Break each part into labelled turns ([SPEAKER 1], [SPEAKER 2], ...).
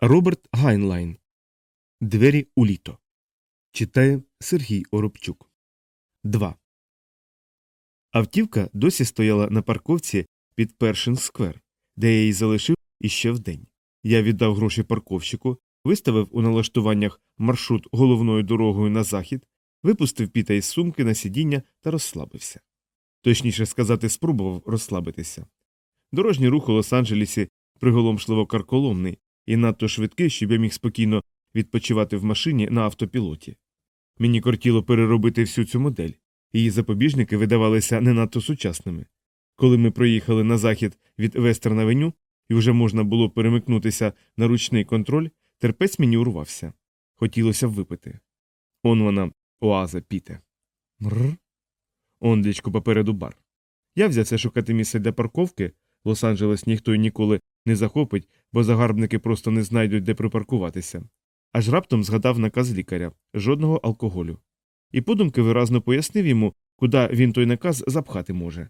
[SPEAKER 1] Роберт Гайнлайн. Двері у літо. Читає Сергій Оробчук. 2. Автівка досі стояла на парковці під Першин сквер, де я її залишив іще вдень. Я віддав гроші парковщику, виставив у налаштуваннях маршрут головною дорогою на захід, випустив піта із сумки на сидіння та розслабився. Точніше сказати, спробував розслабитися. Дорожній рух у Лос-Анджелесі приголомшливо карколомний і надто швидкий, щоб я міг спокійно відпочивати в машині на автопілоті. Мені кортіло переробити всю цю модель, її запобіжники видавалися не надто сучасними. Коли ми проїхали на захід від Вестерн-авеню і вже можна було перемикнутися на ручний контроль, терпець мені урвався. Хотілося випити. Он вона, оаза, піте. Мрр. Ондлічко попереду бар. Я взявся шукати місце для парковки. Лос-Анджелес ніхто й ніколи не захопить, бо загарбники просто не знайдуть, де припаркуватися. Аж раптом згадав наказ лікаря жодного алкоголю. І подумки виразно пояснив йому, куди він той наказ запхати може.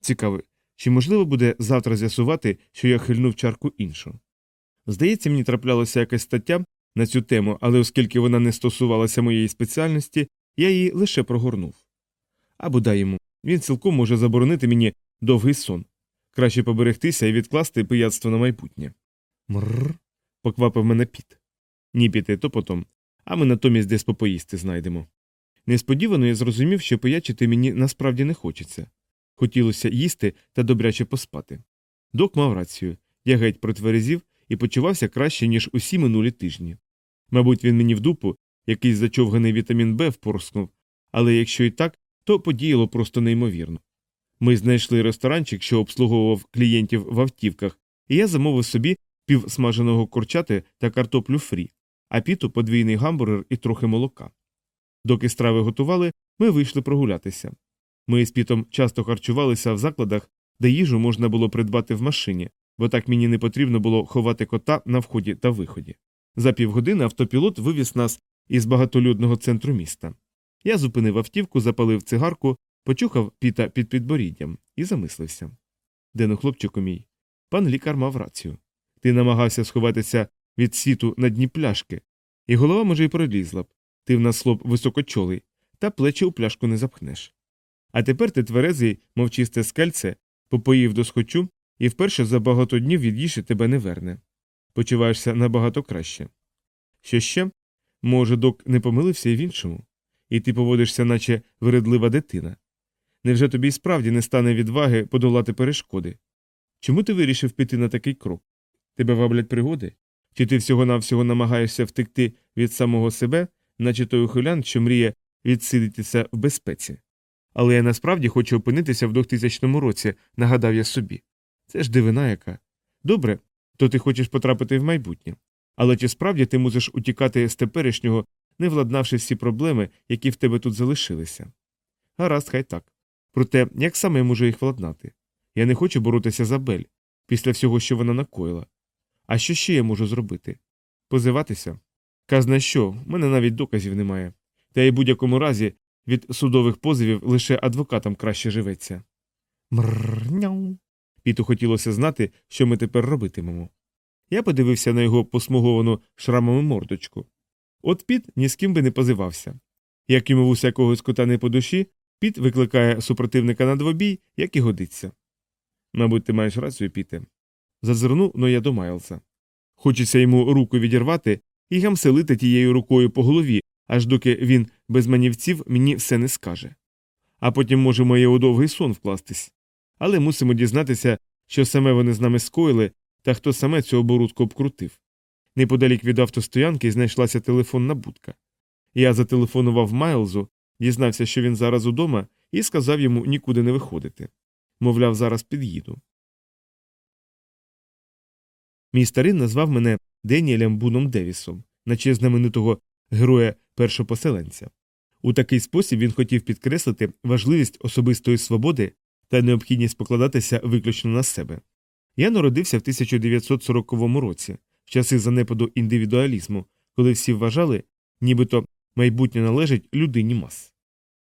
[SPEAKER 1] Цікаво, чи можливо буде завтра з'ясувати, що я хильнув чарку іншу. Здається, мені траплялася якась стаття на цю тему, але оскільки вона не стосувалася моєї спеціальності, я її лише прогорнув. А бодай йому, він цілком може заборонити мені довгий сон. Краще поберегтися і відкласти пияцтво на майбутнє. Мррр. поквапив мене піт. Ні піти, то потом, а ми натомість десь попоїсти знайдемо. Несподівано я зрозумів, що пиячити мені насправді не хочеться. Хотілося їсти та добряче поспати. Док мав рацію, я геть протверезів і почувався краще, ніж усі минулі тижні. Мабуть, він мені в дупу якийсь зачовганий вітамін Б впорскнув, але якщо і так, то подіяло просто неймовірно. Ми знайшли ресторанчик, що обслуговував клієнтів в автівках, і я замовив собі пів смаженого курчати та картоплю фрі, а піту подвійний гамбургер і трохи молока. Доки страви готували, ми вийшли прогулятися. Ми з пітом часто харчувалися в закладах, де їжу можна було придбати в машині, бо так мені не потрібно було ховати кота на вході та виході. За півгодини автопілот вивіз нас із багатолюдного центру міста. Я зупинив автівку, запалив цигарку, почухав піта під підборіддям і замислився. Дену, хлопчику мій, пан лікар мав рацію. Ти намагався сховатися від світу на дні пляшки, і голова, може, й пролізла б. Ти в нас хлоп високочолий, та плечі у пляшку не запхнеш. А тепер ти тверезий, мов чисте скельце, попоїв до схочу і вперше за багато днів від'їж і тебе не верне. Почуваєшся набагато краще. Що ще? Може, док не помилився і в іншому, і ти поводишся, наче виредлива дитина. Невже тобі й справді не стане відваги подолати перешкоди? Чому ти вирішив піти на такий крок? Тебе ваблять пригоди? Чи ти всього навсього намагаєшся втекти від самого себе, наче той ухилян, що мріє відсидітися в безпеці? Але я насправді хочу опинитися в 2000 році, нагадав я собі. Це ж дивина яка. Добре, то ти хочеш потрапити в майбутнє. Але чи справді ти мусиш утікати з теперішнього, не владнавши всі проблеми, які в тебе тут залишилися? Гаразд, хай так. Проте, як саме можу їх владнати? Я не хочу боротися за Бель після всього, що вона накоїла. А що ще я можу зробити? Позиватися? Казна що, в мене навіть доказів немає. Та й будь-якому разі від судових позовів лише адвокатам краще живеться. Мррняу. Піту хотілося знати, що ми тепер робитимемо. Я подивився на його посмуговану шрамами мордочку. От піт ні з ким би не позивався. Як йому в усякого скота не по душі, піт викликає супротивника на двобій, як і годиться. Мабуть, ти маєш рацію, піте. Зазирнув, но я до Майлса. Хочеться йому руку відірвати і гамселити тією рукою по голові, аж доки він без манівців мені все не скаже. А потім можемо і у довгий сон вкластись. Але мусимо дізнатися, що саме вони з нами скоїли та хто саме цю оборудку обкрутив. Неподалік від автостоянки знайшлася телефонна будка. Я зателефонував Майлзу, дізнався, що він зараз удома, і сказав йому нікуди не виходити. Мовляв, зараз під'їду. Мій старий назвав мене Деніелем Буном Девісом, наче знаменитого героя першопоселенця. У такий спосіб він хотів підкреслити важливість особистої свободи та необхідність покладатися виключно на себе. Я народився в 1940 році, в часи занепаду індивідуалізму, коли всі вважали, нібито майбутнє належить людині мас.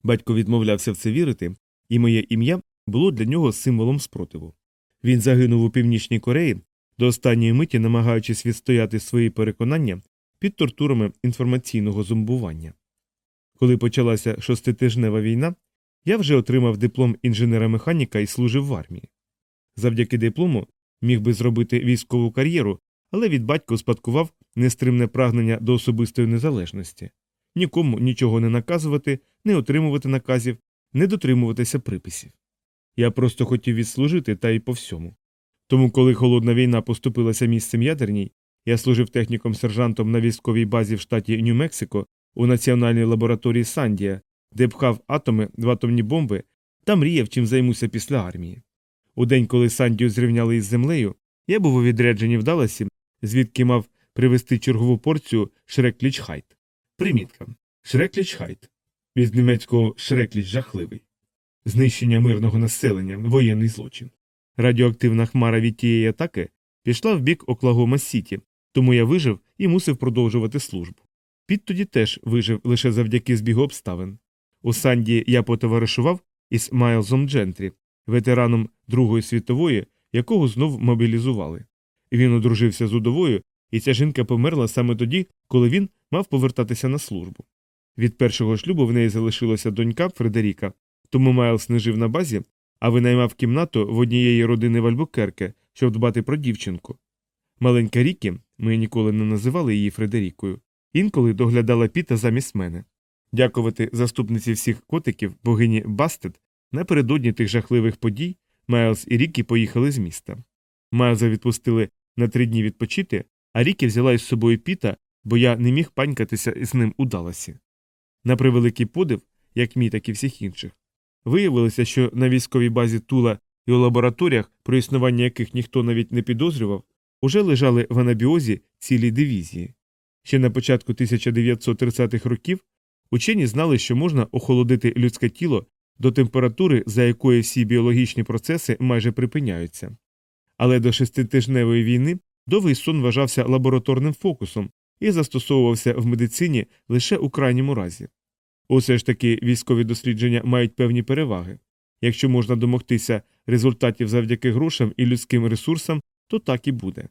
[SPEAKER 1] Батько відмовлявся в це вірити, і моє ім'я було для нього символом спротиву. Він загинув у Північній Кореї до останньої миті намагаючись відстояти свої переконання під тортурами інформаційного зомбування. Коли почалася шоститижнева війна, я вже отримав диплом інженера-механіка і служив в армії. Завдяки диплому міг би зробити військову кар'єру, але від батька успадкував нестримне прагнення до особистої незалежності нікому нічого не наказувати, не отримувати наказів, не дотримуватися приписів. Я просто хотів відслужити та й по всьому. Тому, коли холодна війна поступилася місцем ядерній, я служив техніком сержантом на військовій базі в штаті Нью-Мексико у національній лабораторії Сандія, де пхав атоми в атомні бомби та мріяв, чим займуся після армії. У день, коли Сандію зрівняли із землею, я був у відрядженні в Даласі, звідки мав привезти чергову порцію Schrecklichkeit. Примітка. Schrecklichkeit. Від німецького schrecklich жахливий. Знищення мирного населення, воєнний злочин. Радіоактивна хмара від тієї атаки пішла в бік Оклагома Сіті, тому я вижив і мусив продовжувати службу. Піт тоді теж вижив лише завдяки збігу обставин. У Санді я потоваришував із Майлзом Джентрі, ветераном Другої світової, якого знов мобілізували. Він одружився з удовою, і ця жінка померла саме тоді, коли він мав повертатися на службу. Від першого шлюбу в неї залишилася донька Фредеріка, тому Майлз не жив на базі, а винаймав кімнату в однієї родини в Альбукерке, щоб дбати про дівчинку. Маленька Рікі, ми ніколи не називали її Фредерікою, інколи доглядала піта замість мене. Дякувати заступниці всіх котиків, богині Бастет, напередодні тих жахливих подій Майлз і Рікі поїхали з міста. Майлза відпустили на три дні відпочити, а Рікі взяла із собою піта, бо я не міг панькатися з ним у Даласі. На превеликий подив, як мій, так і всіх інших. Виявилося, що на військовій базі Тула і у лабораторіях, про існування яких ніхто навіть не підозрював, уже лежали в анабіозі цілі дивізії. Ще на початку 1930-х років учені знали, що можна охолодити людське тіло до температури, за якої всі біологічні процеси майже припиняються. Але до шеститижневої війни довгий сон вважався лабораторним фокусом і застосовувався в медицині лише у крайньому разі. Усе ж таки військові дослідження мають певні переваги. Якщо можна домогтися результатів завдяки грошам і людським ресурсам, то так і буде.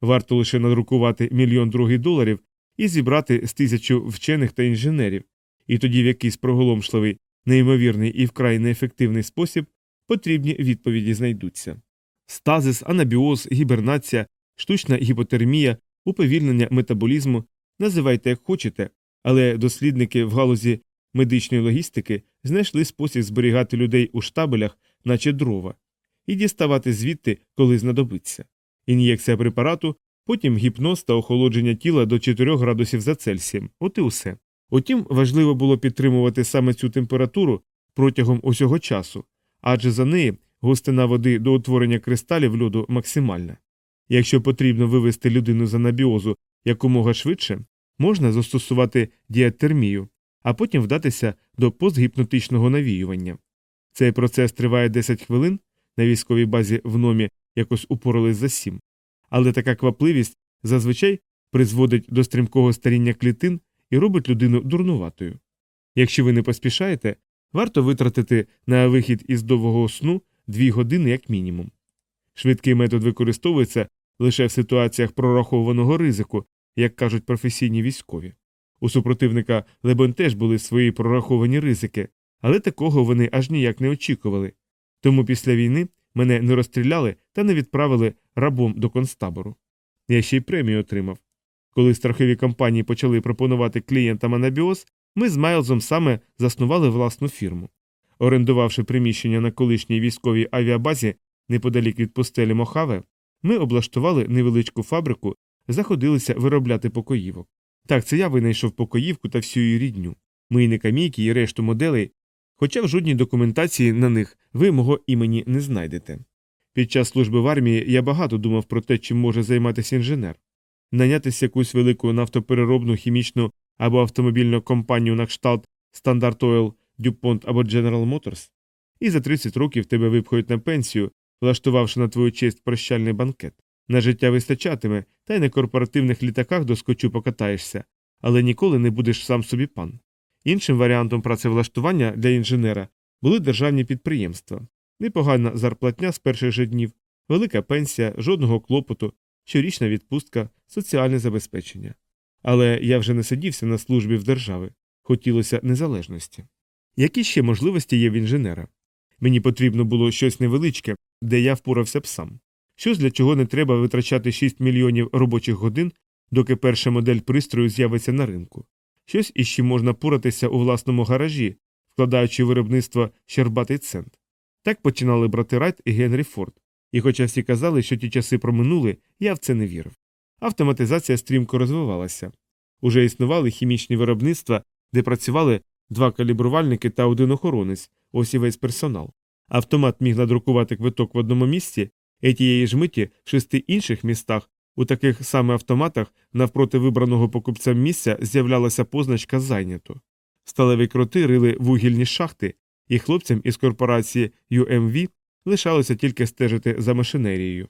[SPEAKER 1] Варто лише надрукувати мільйон другий доларів і зібрати з тисячу вчених та інженерів, і тоді в якийсь проголомшливий, неймовірний і вкрай неефективний спосіб потрібні відповіді знайдуться. Стазис, анабіоз, гібернація, штучна гіпотермія, уповільнення метаболізму називайте як хочете, але дослідники в галузі медичної логістики знайшли спосіб зберігати людей у штабелях, наче дрова, і діставати звідти, коли знадобиться. Ін'єкція препарату, потім гіпноз та охолодження тіла до 4 градусів за Цельсієм. От і усе. Утім, важливо було підтримувати саме цю температуру протягом усього часу, адже за неї густина води до утворення кристалів льоду максимальна. Якщо потрібно вивести людину з анабіозу якомога швидше, можна застосувати діатермію, а потім вдатися до постгіпнотичного навіювання. Цей процес триває 10 хвилин, на військовій базі в номі якось упорались за сім, але така квапливість зазвичай призводить до стрімкого старіння клітин і робить людину дурнуватою. Якщо ви не поспішаєте, варто витратити на вихід із довгого сну дві години як мінімум. Швидкий метод використовується лише в ситуаціях прорахованого ризику, як кажуть професійні військові. У супротивника Лебон теж були свої прораховані ризики, але такого вони аж ніяк не очікували. Тому після війни мене не розстріляли та не відправили рабом до концтабору. Я ще й премію отримав. Коли страхові компанії почали пропонувати клієнтам анабіоз, ми з Майлзом саме заснували власну фірму. Орендувавши приміщення на колишній військовій авіабазі неподалік від постелі Мохаве, ми облаштували невеличку фабрику, заходилися виробляти покоївок. Так, це я винайшов покоївку та всю її рідню, мийни камійки і решту моделей, хоча в жодній документації на них ви мого імені не знайдете. Під час служби в армії я багато думав про те, чим може займатися інженер, нанятися якусь велику нафтопереробну хімічну або автомобільну компанію на кшталт Standard Oil, DuPont або General Motors, і за 30 років тебе випхають на пенсію, влаштувавши на твою честь прощальний банкет. На життя вистачатиме, та й на корпоративних літаках доскочу покатаєшся, але ніколи не будеш сам собі пан. Іншим варіантом працевлаштування для інженера були державні підприємства, непогана зарплатня з перших же днів, велика пенсія, жодного клопоту, щорічна відпустка, соціальне забезпечення. Але я вже не сидівся на службі в держави, хотілося незалежності. Які ще можливості є в інженера? Мені потрібно було щось невеличке, де я впорався б сам. Щось для чого не треба витрачати 6 мільйонів робочих годин, доки перша модель пристрою з'явиться на ринку. Щось із чим можна поратися у власному гаражі, вкладаючи виробництво щербатий цент. Так починали брати Райт і Генрі Форд. І хоча всі казали, що ті часи проминули, я в це не вірив. Автоматизація стрімко розвивалася. Уже існували хімічні виробництва, де працювали два калібрувальники та один охоронець, ось і весь персонал. Автомат міг надрукувати квиток в одному місці, і тієї ж миті в шести інших містах у таких саме автоматах навпроти вибраного покупцем місця з'являлася позначка зайнято. Сталеві кроти рили вугільні шахти, і хлопцям із корпорації UMV лишалося тільки стежити за машинерією.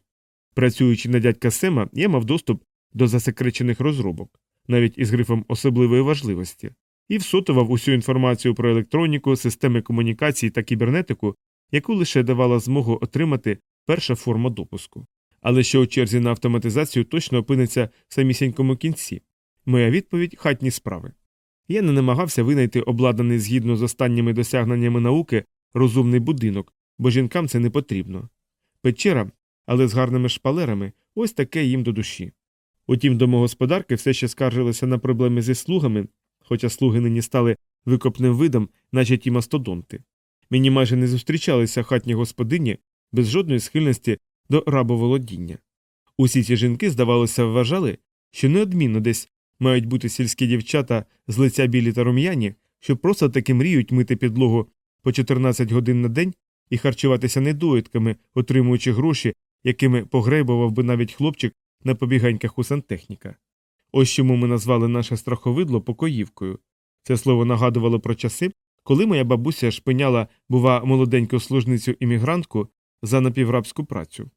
[SPEAKER 1] Працюючи на дядька Сема, я мав доступ до засекречених розробок, навіть із грифом особливої важливості, і всотував усю інформацію про електроніку, системи комунікацій та кібернетику, яку лише давала змогу отримати перша форма допуску. Але що у черзі на автоматизацію точно опиниться в самісінькому кінці. Моя відповідь хатні справи. Я не намагався винайти обладнаний згідно з останніми досягненнями науки розумний будинок, бо жінкам це не потрібно. Печера, але з гарними шпалерами, ось таке їм до душі. Утім, домогосподарки все ще скаржилися на проблеми зі слугами, хоча слуги нині стали викопним видом, наче ті мастодонти. Мені майже не зустрічалися хатні господині без жодної схильності до рабоволодіння. Усі ці жінки, здавалося, вважали, що неодмінно десь мають бути сільські дівчата з лиця білі та рум'яні, що просто таки мріють мити підлогу по 14 годин на день і харчуватися недоїдками, отримуючи гроші, якими погрейбував би навіть хлопчик на побіганьках у сантехніка. Ось чому ми назвали наше страховидло покоївкою. Це слово нагадувало про часи, коли моя бабуся шпиняла, бува, молоденьку служницю іммігрантку за напіврабську працю.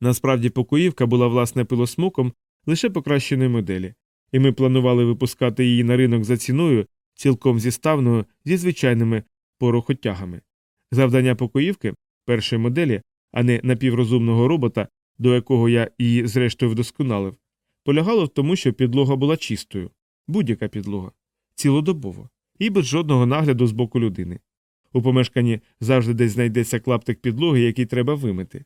[SPEAKER 1] Насправді покоївка була власне пилосмоком лише покращеної моделі, і ми планували випускати її на ринок за ціною, цілком зіставною зі звичайними порохотягами. Завдання покоївки першої моделі, а не напіврозумного робота, до якого я її зрештою вдосконалив, полягало в тому, що підлога була чистою, будь-яка підлога, цілодобово, і без жодного нагляду з боку людини. У помешканні завжди десь знайдеться клаптик підлоги, який треба вимити.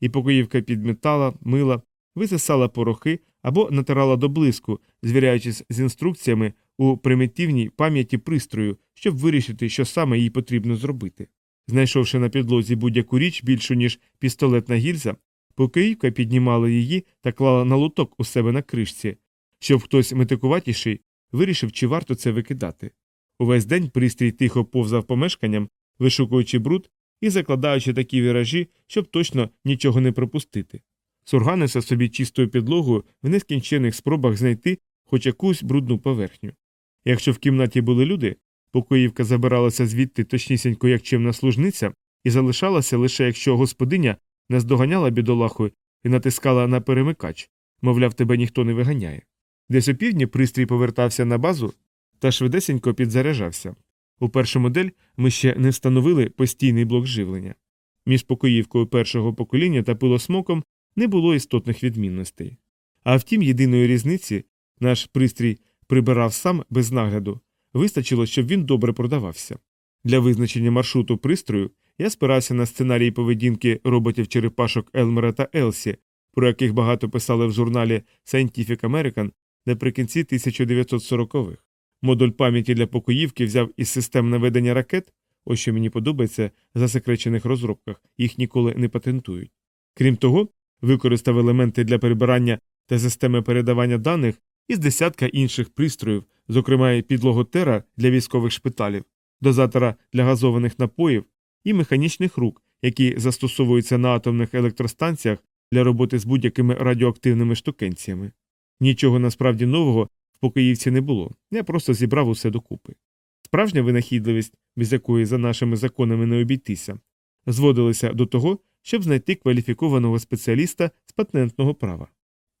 [SPEAKER 1] І покоївка підмітала, мила, висисала порохи або натирала до блиску, звіряючись з інструкціями у примітивній пам'яті пристрою, щоб вирішити, що саме їй потрібно зробити. Знайшовши на підлозі будь-яку річ більшу, ніж пістолетна гільза, покоївка піднімала її та клала на луток у себе на кришці, щоб хтось метикуватіший вирішив, чи варто це викидати. Увесь день пристрій тихо повзав помешканням, вишукуючи бруд і закладаючи такі віражі, щоб точно нічого не пропустити. Сурганився собі чистою підлогою в нескінчених спробах знайти хоч якусь брудну поверхню. Якщо в кімнаті були люди, покоївка забиралася звідти точнісінько як чимна служниця, і залишалася лише якщо господиня наздоганяла бідолаху і натискала на перемикач, мовляв, тебе ніхто не виганяє. Десь опівдні пристрій повертався на базу та швидесенько підзаряджався. У першу модель ми ще не встановили постійний блок живлення. Між покоївкою першого покоління та пилосмоком не було істотних відмінностей. А втім, єдиної різниці наш пристрій прибирав сам без нагляду, вистачило, щоб він добре продавався. Для визначення маршруту пристрою я спирався на сценарії поведінки роботів черепашок Елмера та Елсі, про яких багато писали в журналі Scientific American наприкінці 1940-х. Модуль пам'яті для покоївки взяв із систем наведення ракет, ось що мені подобається засекречених розробках, їх ніколи не патентують. Крім того, використав елементи для перебирання та системи передавання даних із десятка інших пристроїв, зокрема і підлоготера для військових шпиталів, дозатора для газованих напоїв і механічних рук, які застосовуються на атомних електростанціях для роботи з будь-якими радіоактивними штукенціями. Нічого насправді нового в покоївці не було, я просто зібрав усе докупи. Справжня винахідливість, без якої за нашими законами не обійтися, зводилася до того, щоб знайти кваліфікованого спеціаліста з патентного права.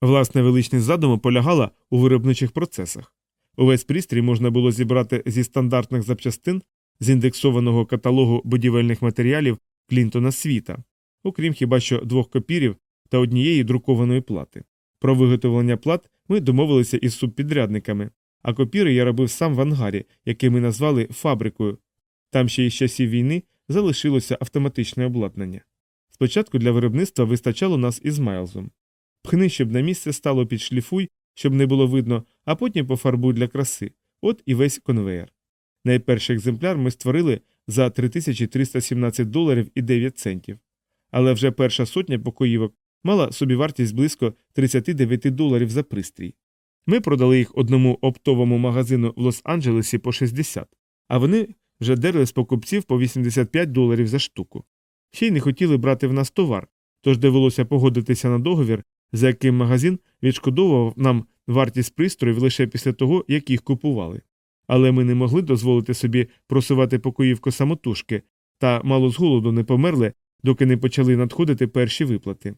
[SPEAKER 1] Власне величність задуму полягала у виробничих процесах. Увесь пристрій можна було зібрати зі стандартних запчастин з індексованого каталогу будівельних матеріалів Клінтона світа, окрім хіба що двох копірів та однієї друкованої плати. Про виготовлення плат ми домовилися із субпідрядниками, а копіри я робив сам в ангарі, який ми назвали фабрикою. Там ще із часів війни залишилося автоматичне обладнання. Спочатку для виробництва вистачало нас із Майлзом. Пхни, щоб на місце стало під шліфуй, щоб не було видно, а потім пофарбуй для краси. От і весь конвеєр. Найперший екземпляр ми створили за 3317 доларів і 9 центів. Але вже перша сотня покоївок мала собівартість близько 39 доларів за пристрій. Ми продали їх одному оптовому магазину в Лос-Анджелесі по 60, а вони вже дерли з покупців по 85 доларів за штуку. Ще й не хотіли брати в нас товар, тож довелося погодитися на договір, за яким магазин відшкодовував нам вартість пристроїв лише після того, як їх купували. Але ми не могли дозволити собі просувати покоївку самотужки, та мало з голоду не померли, доки не почали надходити перші виплати.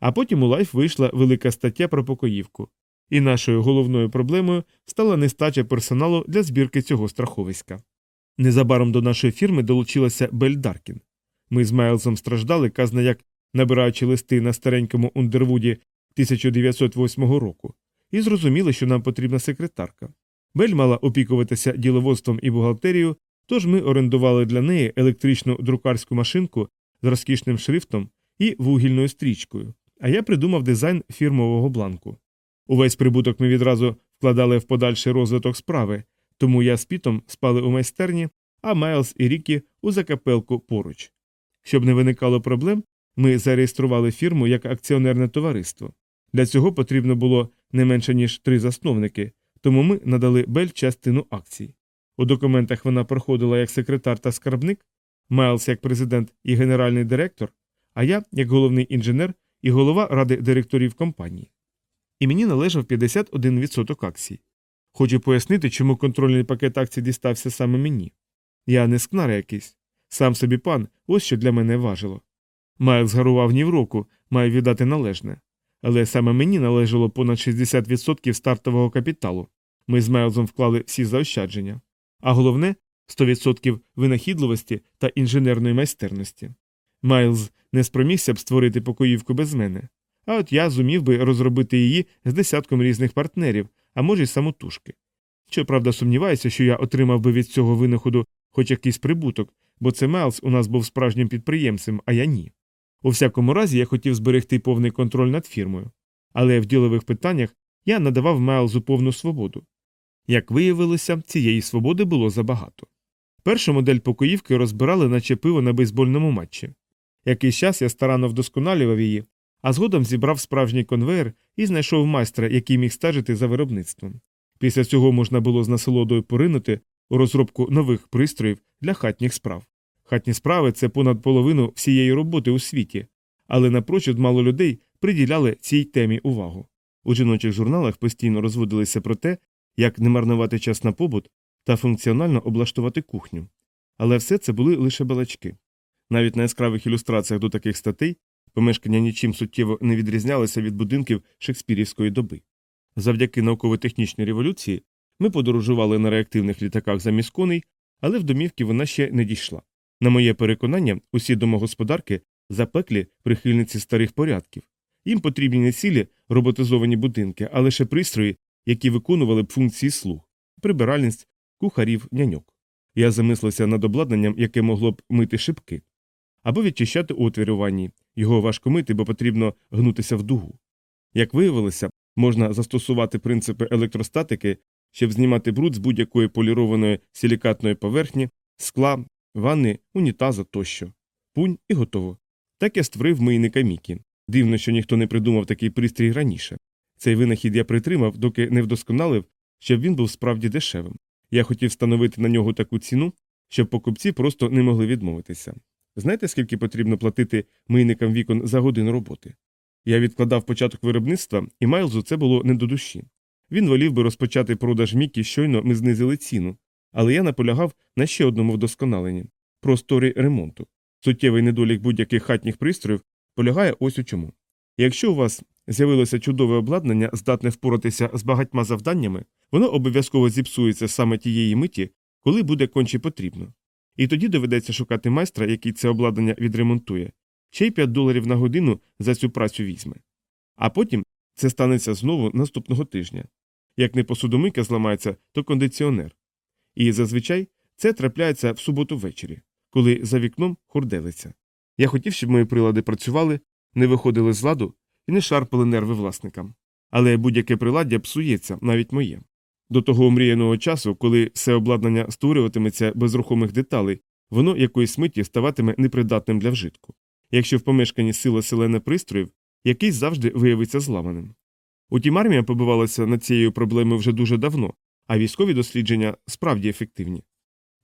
[SPEAKER 1] А потім у Life вийшла велика стаття про покоївку, і нашою головною проблемою стала нестача персоналу для збірки цього страховиська. Незабаром до нашої фірми долучилася Бель Даркін. Ми з Майлзом страждали, казна як набираючи листи на старенькому Ундервуді 1908 року, і зрозуміли, що нам потрібна секретарка. Бель мала опікуватися діловодством і бухгалтерією, тож ми орендували для неї електричну друкарську машинку з розкішним шрифтом і вугільною стрічкою, а я придумав дизайн фірмового бланку. Увесь прибуток ми відразу вкладали в подальший розвиток справи, тому я з пітом спали у майстерні, а Майлз і Рікі у закапелку поруч. Щоб не виникало проблем, ми зареєстрували фірму як акціонерне товариство. Для цього потрібно було не менше ніж три засновники, тому ми надали Бель частину акцій. У документах вона проходила як секретар та скарбник, Майлз як президент і генеральний директор, а я як головний інженер і голова ради директорів компанії. І мені належав 51% акцій. Хочу пояснити, чому контрольний пакет акцій дістався саме мені. Я не скнар якийсь, сам собі пан, ось що для мене важило. Майлз гарував ні в року, маю віддати належне. Але саме мені належало понад 60% стартового капіталу. Ми з Майлзом вклали всі заощадження. А головне 100% винахідливості та інженерної майстерності. Майлз не спромігся б створити покоївку без мене. А от я зумів би розробити її з десятком різних партнерів, а може й самотужки. Щоправда, сумніваюся, що я отримав би від цього винаходу хоч якийсь прибуток, бо це Майлз у нас був справжнім підприємцем, а я ні. У всякому разі, я хотів зберегти повний контроль над фірмою, але в ділових питаннях я надавав Майлзу повну свободу. Як виявилося, цієї свободи було забагато. Першу модель покоївки розбирали, наче пиво на бейсбольному матчі. Якийсь час я старанно вдосконалював її, а згодом зібрав справжній конвейер і знайшов майстра, який міг стежити за виробництвом. Після цього можна було з насолодою поринути у розробку нових пристроїв для хатніх справ. Хатні справи це понад половину всієї роботи у світі, але напрочуд мало людей приділяли цій темі увагу. У жіночих журналах постійно розводилися про те, як не марнувати час на побут та функціонально облаштувати кухню. Але все це були лише балачки. Навіть на яскравих ілюстраціях до таких статей помешкання нічим суттєво не відрізнялися від будинків шекспірівської доби. Завдяки науково-технічній революції ми подорожували на реактивних літаках замість коней, але в домівки вона ще не дійшла. На моє переконання, усі домогосподарки запеклі прихильниці старих порядків. Їм потрібні не цілі роботизовані будинки, а лише пристрої, які виконували б функції слуг, прибиральність, кухарів, няньок. Я замислився над обладнанням, яке могло б мити шибки, або відчищати отвір у ванні. Його важко мити, бо потрібно гнутися в дугу. Як виявилося, можна застосувати принципи електростатики, щоб знімати бруд з будь-якої полірованої силікатної поверхні, скла, ванни, унітаза тощо. Пунь і готово. Так я створив мийника Мікі. Дивно, що ніхто не придумав такий пристрій раніше. Цей винахід я притримав, доки не вдосконалив, щоб він був справді дешевим. Я хотів встановити на нього таку ціну, щоб покупці просто не могли відмовитися. Знаєте, скільки потрібно платити мийникам вікон за годину роботи? Я відкладав початок виробництва, і Майлзу це було не до душі. Він волів би розпочати продаж Мікі, щойно ми знизили ціну, але я наполягав на ще одному вдосконаленні просторі ремонту. Суттєвий недолік будь-яких хатніх пристроїв полягає ось у чому. Якщо у вас з'явилося чудове обладнання, здатне впоратися з багатьма завданнями, воно обов'язково зіпсується саме тієї миті, коли буде конче потрібно. І тоді доведеться шукати майстра, який це обладнання відремонтує, ще й 5 доларів на годину за цю працю візьме. А потім Це станеться знову наступного тижня. Як не посудомийка зламається, то кондиціонер. І зазвичай це трапляється в суботу ввечері, коли за вікном хурделиться. Я хотів, щоб мої прилади працювали, не виходили з ладу і не шарпали нерви власникам. Але будь-яке приладдя псується, навіть моє. До того омріяного часу, коли все обладнання створюватиметься без рухомих деталей, воно якоїсь миті ставатиме непридатним для вжитку. Якщо в помешканні сила селена пристроїв, якийсь завжди виявиться зламаним. Утім, армія побивалася над цією проблемою вже дуже давно, а військові дослідження справді ефективні.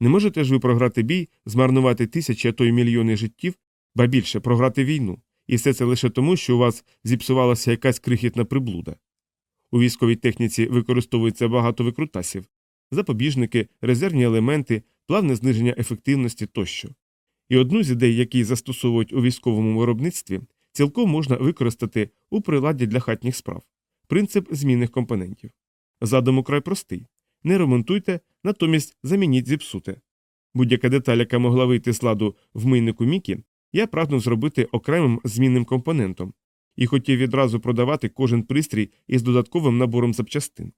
[SPEAKER 1] Не можете ж ви програти бій, змарнувати тисячі, а то й мільйони життів, ба більше програти війну, і все це лише тому, що у вас зіпсувалася якась крихітна приблуда. У військовій техніці використовується багато викрутасів, запобіжники, резервні елементи, плавне зниження ефективності тощо. І одну з ідей, які застосовують у військовому виробництві, цілком можна використати у приладі для хатніх справ принцип змінних компонентів. Задум украй простий не ремонтуйте, натомість замініть зіпсуте. Будь-яка деталь, яка могла вийти з ладу в мийнику Мікі, я прагнув зробити окремим змінним компонентом і хотів відразу продавати кожен пристрій із додатковим набором запчастин.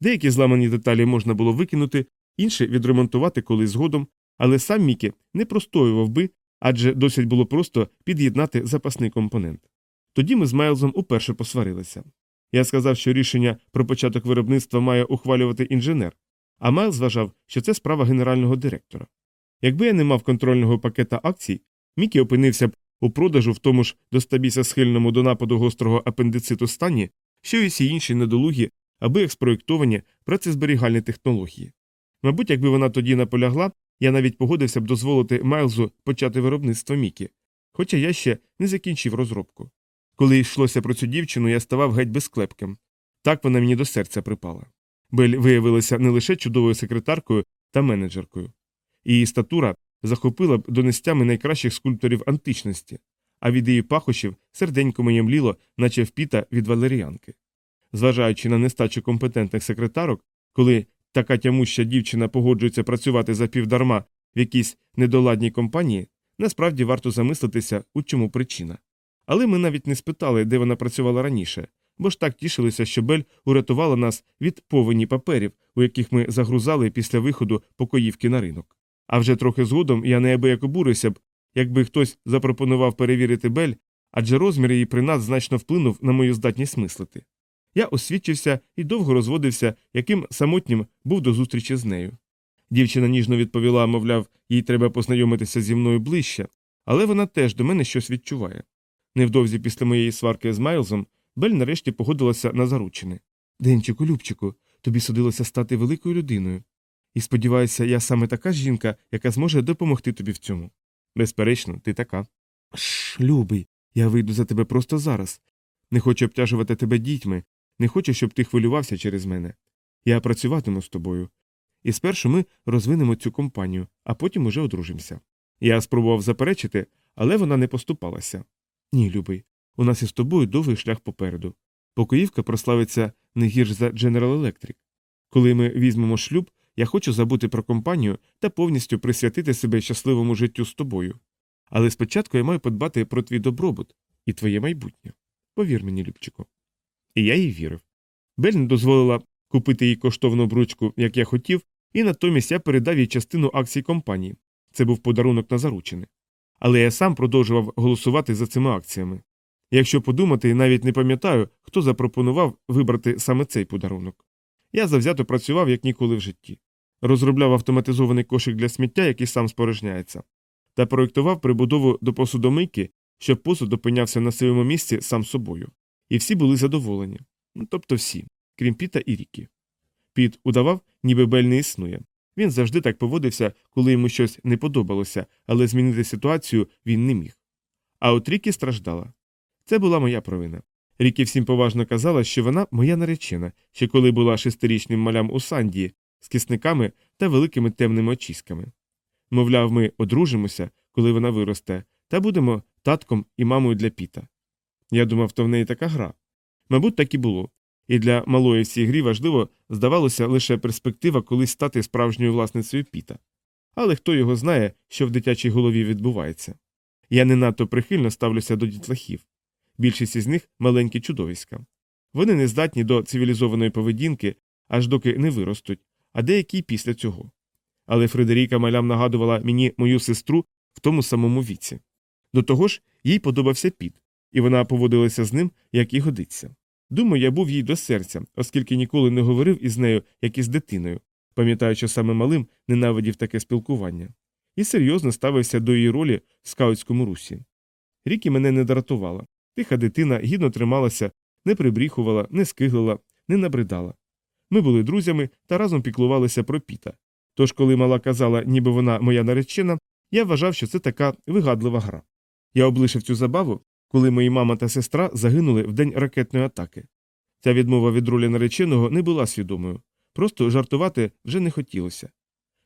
[SPEAKER 1] Деякі зламані деталі можна було викинути, інші відремонтувати колись згодом, але сам Мікі не простоював би, адже досить було просто під'єднати запасний компонент. Тоді ми з Майлзом уперше посварилися. Я сказав, що рішення про початок виробництва має ухвалювати інженер, а Майлз вважав, що це справа генерального директора. Якби я не мав контрольного пакета акцій, Мікі опинився б у продажу в тому ж достабіся схильному до нападу гострого апендициту стані, що й усі інші недолугі, аби як спроєктовані працезберігальні технології. Мабуть, якби вона тоді наполягла, я навіть погодився б дозволити Майлзу почати виробництво Мікі, хоча я ще не закінчив розробку. Коли йшлося про цю дівчину, я ставав геть безклепким. Так вона мені до серця припала. Бель виявилася не лише чудовою секретаркою та менеджеркою. Її статура захопила б донестями найкращих скульпторів античності, а від її пахощів серденько моє мліло, наче впіта від валеріанки. Зважаючи на нестачу компетентних секретарок, коли така тямуща дівчина погоджується працювати за півдарма в якійсь недоладній компанії, насправді варто замислитися, у чому причина. Але ми навіть не спитали, де вона працювала раніше, бо ж так тішилися, що Бель урятувала нас від повені паперів, у яких ми загрузали після виходу покоївки на ринок. А вже трохи згодом я неабияк обурився б, якби хтось запропонував перевірити Бель, адже розмір її при нас значно вплинув на мою здатність мислити. Я освідчився і довго розводився, яким самотнім був до зустрічі з нею. Дівчина ніжно відповіла, мовляв, їй треба познайомитися зі мною ближче, але вона теж до мене щось відчуває. Невдовзі після моєї сварки з Майлзом Бель нарешті погодилася на заручини. Денчику, Любчику, тобі судилося стати великою людиною. І сподіваюся, я саме така жінка, яка зможе допомогти тобі в цьому. Безперечно, ти така. Шш, любий, я вийду за тебе просто зараз. Не хочу обтяжувати тебе дітьми, не хочу, щоб ти хвилювався через мене. Я працюватиму з тобою. І спершу ми розвинемо цю компанію, а потім уже одружимося. Я спробував заперечити, але вона не поступалася. Ні, любий, у нас із тобою довгий шлях попереду. Покоївка прославиться не гірш за General Electric. Коли ми візьмемо шлюб, я хочу забути про компанію та повністю присвятити себе щасливому життю з тобою. Але спочатку я маю подбати про твій добробут і твоє майбутнє. Повір мені, Любчику. І я їй вірив. Бель не дозволила купити їй коштовну бручку, як я хотів, і натомість я передав їй частину акцій компанії. Це був подарунок на заручини. Але я сам продовжував голосувати за цими акціями. Якщо подумати, навіть не пам'ятаю, хто запропонував вибрати саме цей подарунок. Я завзято працював як ніколи в житті, розробляв автоматизований кошик для сміття, який сам спорожняється, та проєктував прибудову до посудомийки, щоб посуд опинявся на своєму місці сам собою. І всі були задоволені. Ну, тобто всі, крім Піта і Рікі. Піт удавав, ніби Бель не існує. Він завжди так поводився, коли йому щось не подобалося, але змінити ситуацію він не міг. А от Рікі страждала. Це була моя провина. Рікі всім поважно казала, що вона моя наречена, ще коли була шестирічним малям у Сандії з кисниками та великими темними очісками. Мовляв, ми одружимося, коли вона виросте, та будемо татком і мамою для піта. Я думав, то в неї така гра. Мабуть, так і було. І для малої в цій грі важливо здавалося лише перспектива колись стати справжньою власницею піта. Але хто його знає, що в дитячій голові відбувається. Я не надто прихильно ставлюся до дітлахів. Більшість із них маленькі чудовиська. Вони не здатні до цивілізованої поведінки, аж доки не виростуть, а деякі після цього. Але Фредеріка малям нагадувала мені мою сестру в тому самому віці. До того ж, їй подобався піт, і вона поводилася з ним, як і годиться. Думаю, я був їй до серця, оскільки ніколи не говорив із нею, як із дитиною, пам'ятаючи саме малим ненавидів таке спілкування, і серйозно ставився до її ролі в скаутському русі. Рікі мене не дратувала. Тиха дитина гідно трималася, не прибріхувала, не скиглила, не набридала. Ми були друзями та разом піклувалися про піта. Тож, коли мала казала, ніби вона моя наречена, я вважав, що це така вигадлива гра. Я облишив цю забаву, коли мої мама та сестра загинули в день ракетної атаки. Ця відмова від ролі нареченого не була свідомою, просто жартувати вже не хотілося.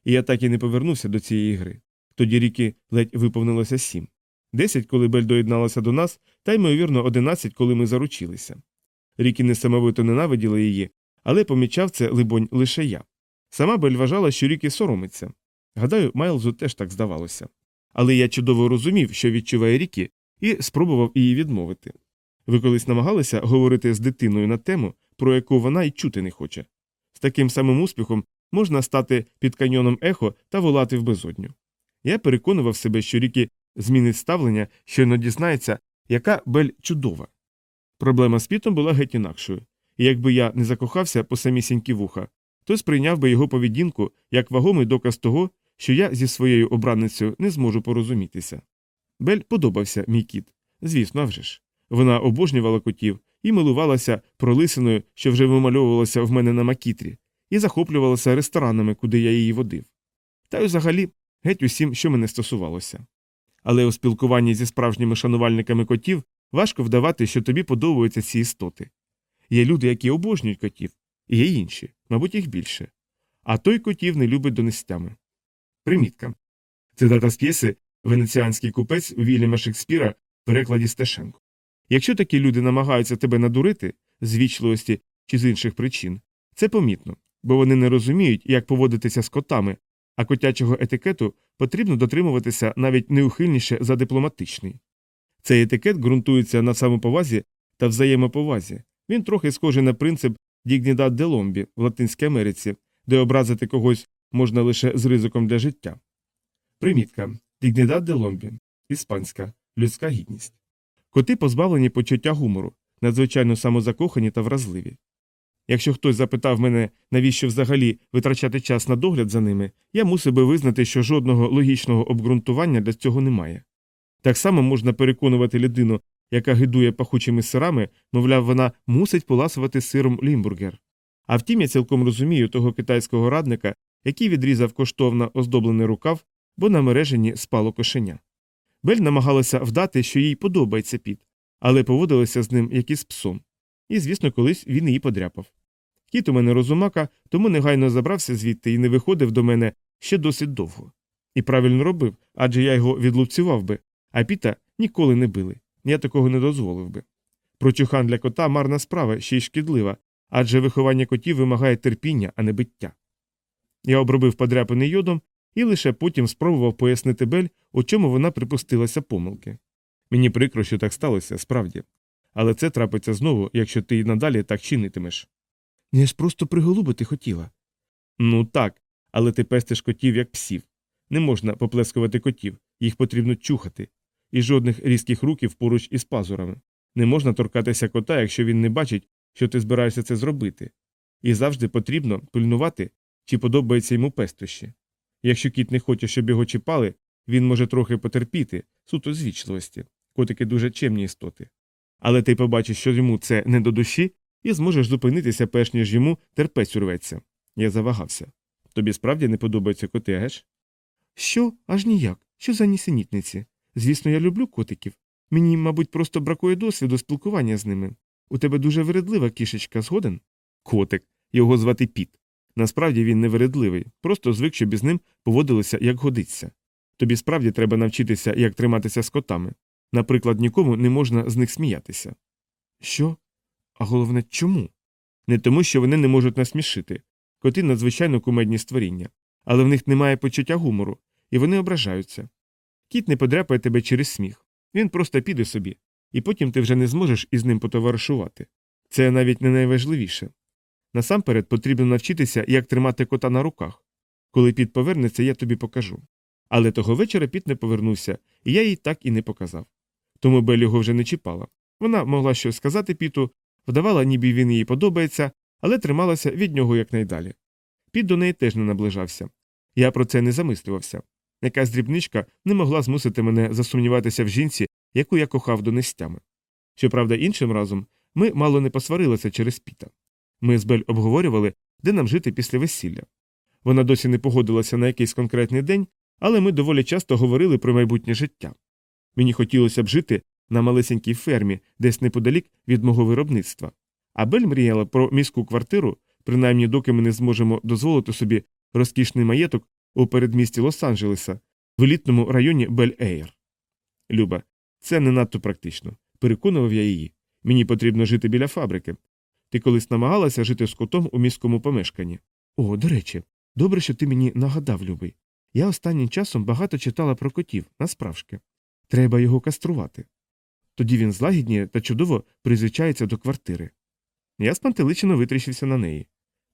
[SPEAKER 1] І я так і не повернувся до цієї гри. Тоді ріки ледь виповнилося сім. Десять, коли Бель доєдналася до нас, та ймовірно, одинадцять, коли ми заручилися. Ріки несамовито ненавиділи її, але помічав це, либонь, лише я. Сама Бель вважала, що Рікі соромиться. Гадаю, Майлзу теж так здавалося. Але я чудово розумів, що відчуває Рікі, і спробував її відмовити. Ви колись намагалися говорити з дитиною на тему, про яку вона й чути не хоче. З таким самим успіхом можна стати під каньйоном ехо та волати в безодню. Я переконував себе, що Рікі змінить ставлення, щойно дізнається, яка Бель чудова. Проблема з пітом була геть інакшою, і якби я не закохався по самісінькі вуха, то сприйняв би його поведінку як вагомий доказ того, що я зі своєю обранницею не зможу порозумітися. Бель подобався мій кіт. Звісно, вже ж. Вона обожнювала котів і милувалася пролисиною, що вже вимальовувалася в мене на макітрі, і захоплювалася ресторанами, куди я її водив. Та й взагалі геть усім, що мене стосувалося. Але у спілкуванні зі справжніми шанувальниками котів важко вдавати, що тобі подобаються ці істоти. Є люди, які обожнюють котів, і є інші, мабуть, їх більше. А той котів не любить донестями. Примітка. Цитата з п'єси Венеціанський купець Вільяма Шекспіра в перекладі Стешенко. Якщо такі люди намагаються тебе надурити з вічливості чи з інших причин, це помітно, бо вони не розуміють, як поводитися з котами, а котячого етикету потрібно дотримуватися навіть неухильніше за дипломатичний. Цей етикет ґрунтується на самоповазі та взаємоповазі. Він трохи схожий на принцип Dignidad de Lombi в Латинській Америці, де образити когось можна лише з ризиком для життя. Примітка Dignidad de Lombi. Іспанська людська гідність. Коти позбавлені почуття гумору, надзвичайно самозакохані та вразливі. Якщо хтось запитав мене, навіщо взагалі витрачати час на догляд за ними, я мусив би визнати, що жодного логічного обґрунтування для цього немає. Так само можна переконувати людину, яка гидує пахучими сирами, мовляв, вона мусить поласувати сиром лімбургер. А втім, я цілком розумію того китайського радника, який відрізав коштовно оздоблений рукав, бо на мережині спало кошеня. Бель намагалася вдати, що їй подобається піт, але поводилася з ним як із псом. І, звісно, колись він її подряпав. Кіт у мене розумака, тому негайно забрався звідти і не виходив до мене ще досить довго. І правильно робив, адже я його відлупцював би, а піта ніколи не били. Я такого не дозволив би. Прочухан для кота марна справа ще й шкідлива, адже виховання котів вимагає терпіння, а не биття. Я обробив подряпаний йодом і лише потім спробував пояснити Бель, у чому вона припустилася помилки. Мені прикро, що так сталося, справді. Але це трапиться знову, якщо ти й надалі так чинитимеш. Я ж просто приголубити хотіла. Ну так, але ти пестиш котів як псів. Не можна поплескувати котів, їх потрібно чухати, і жодних різких руків поруч із пазурами. Не можна торкатися кота, якщо він не бачить, що ти збираєшся це зробити. І завжди потрібно пильнувати, чи подобається йому пестощі. Якщо кіт не хоче, щоб його чіпали, він може трохи потерпіти, суто з вічливості. Котики дуже чемні істоти. Але ти побачиш, що йому це не до душі, і зможеш зупинитися, перш ніж йому терпець урветься. Я завагався. Тобі справді не подобаються коти, геш? Що? Аж ніяк. Що за нісенітниці? Звісно, я люблю котиків. Мені, мабуть, просто бракує досвіду спілкування з ними. У тебе дуже вередлива кішечка, згоден? Котик. Його звати Піт. Насправді він не вередливий, просто звик, щоб із ним поводилися, як годиться. Тобі справді треба навчитися, як триматися з котами. Наприклад, нікому не можна з них сміятися. Що? А головне, чому? Не тому, що вони не можуть насмішити. Коти надзвичайно кумедні створіння, але в них немає почуття гумору, і вони ображаються. Кіт не подряпає тебе через сміх. Він просто піде собі, і потім ти вже не зможеш із ним потоваришувати. Це навіть не найважливіше. Насамперед потрібно навчитися, як тримати кота на руках. Коли піт повернеться, я тобі покажу. Але того вечора піт не повернувся, і я їй так і не показав. Тому Бель його вже не чіпала. Вона могла щось сказати піту, вдавала, ніби він їй подобається, але трималася від нього якнайдалі. Піт до неї теж не наближався. Я про це не замислювався. Якась дрібничка не могла змусити мене засумніватися в жінці, яку я кохав донестями. Щоправда, іншим разом ми мало не посварилися через піта. Ми з Бель обговорювали, де нам жити після весілля. Вона досі не погодилася на якийсь конкретний день, але ми доволі часто говорили про майбутнє життя. Мені хотілося б жити на малесенькій фермі, десь неподалік від мого виробництва. А Бель мріяла про міську квартиру, принаймні доки ми не зможемо дозволити собі розкішний маєток у передмісті Лос-Анджелеса, в елітному районі Бель-Ейр. Люба, це не надто практично. Переконував я її. Мені потрібно жити біля фабрики. Ти колись намагалася жити з котом у міському помешканні. О, до речі, добре, що ти мені нагадав, любий. Я останнім часом багато читала про котів, насправжки. Треба його каструвати. Тоді він злагідніє та чудово призвичається до квартири. Я спантеличено витріщився на неї.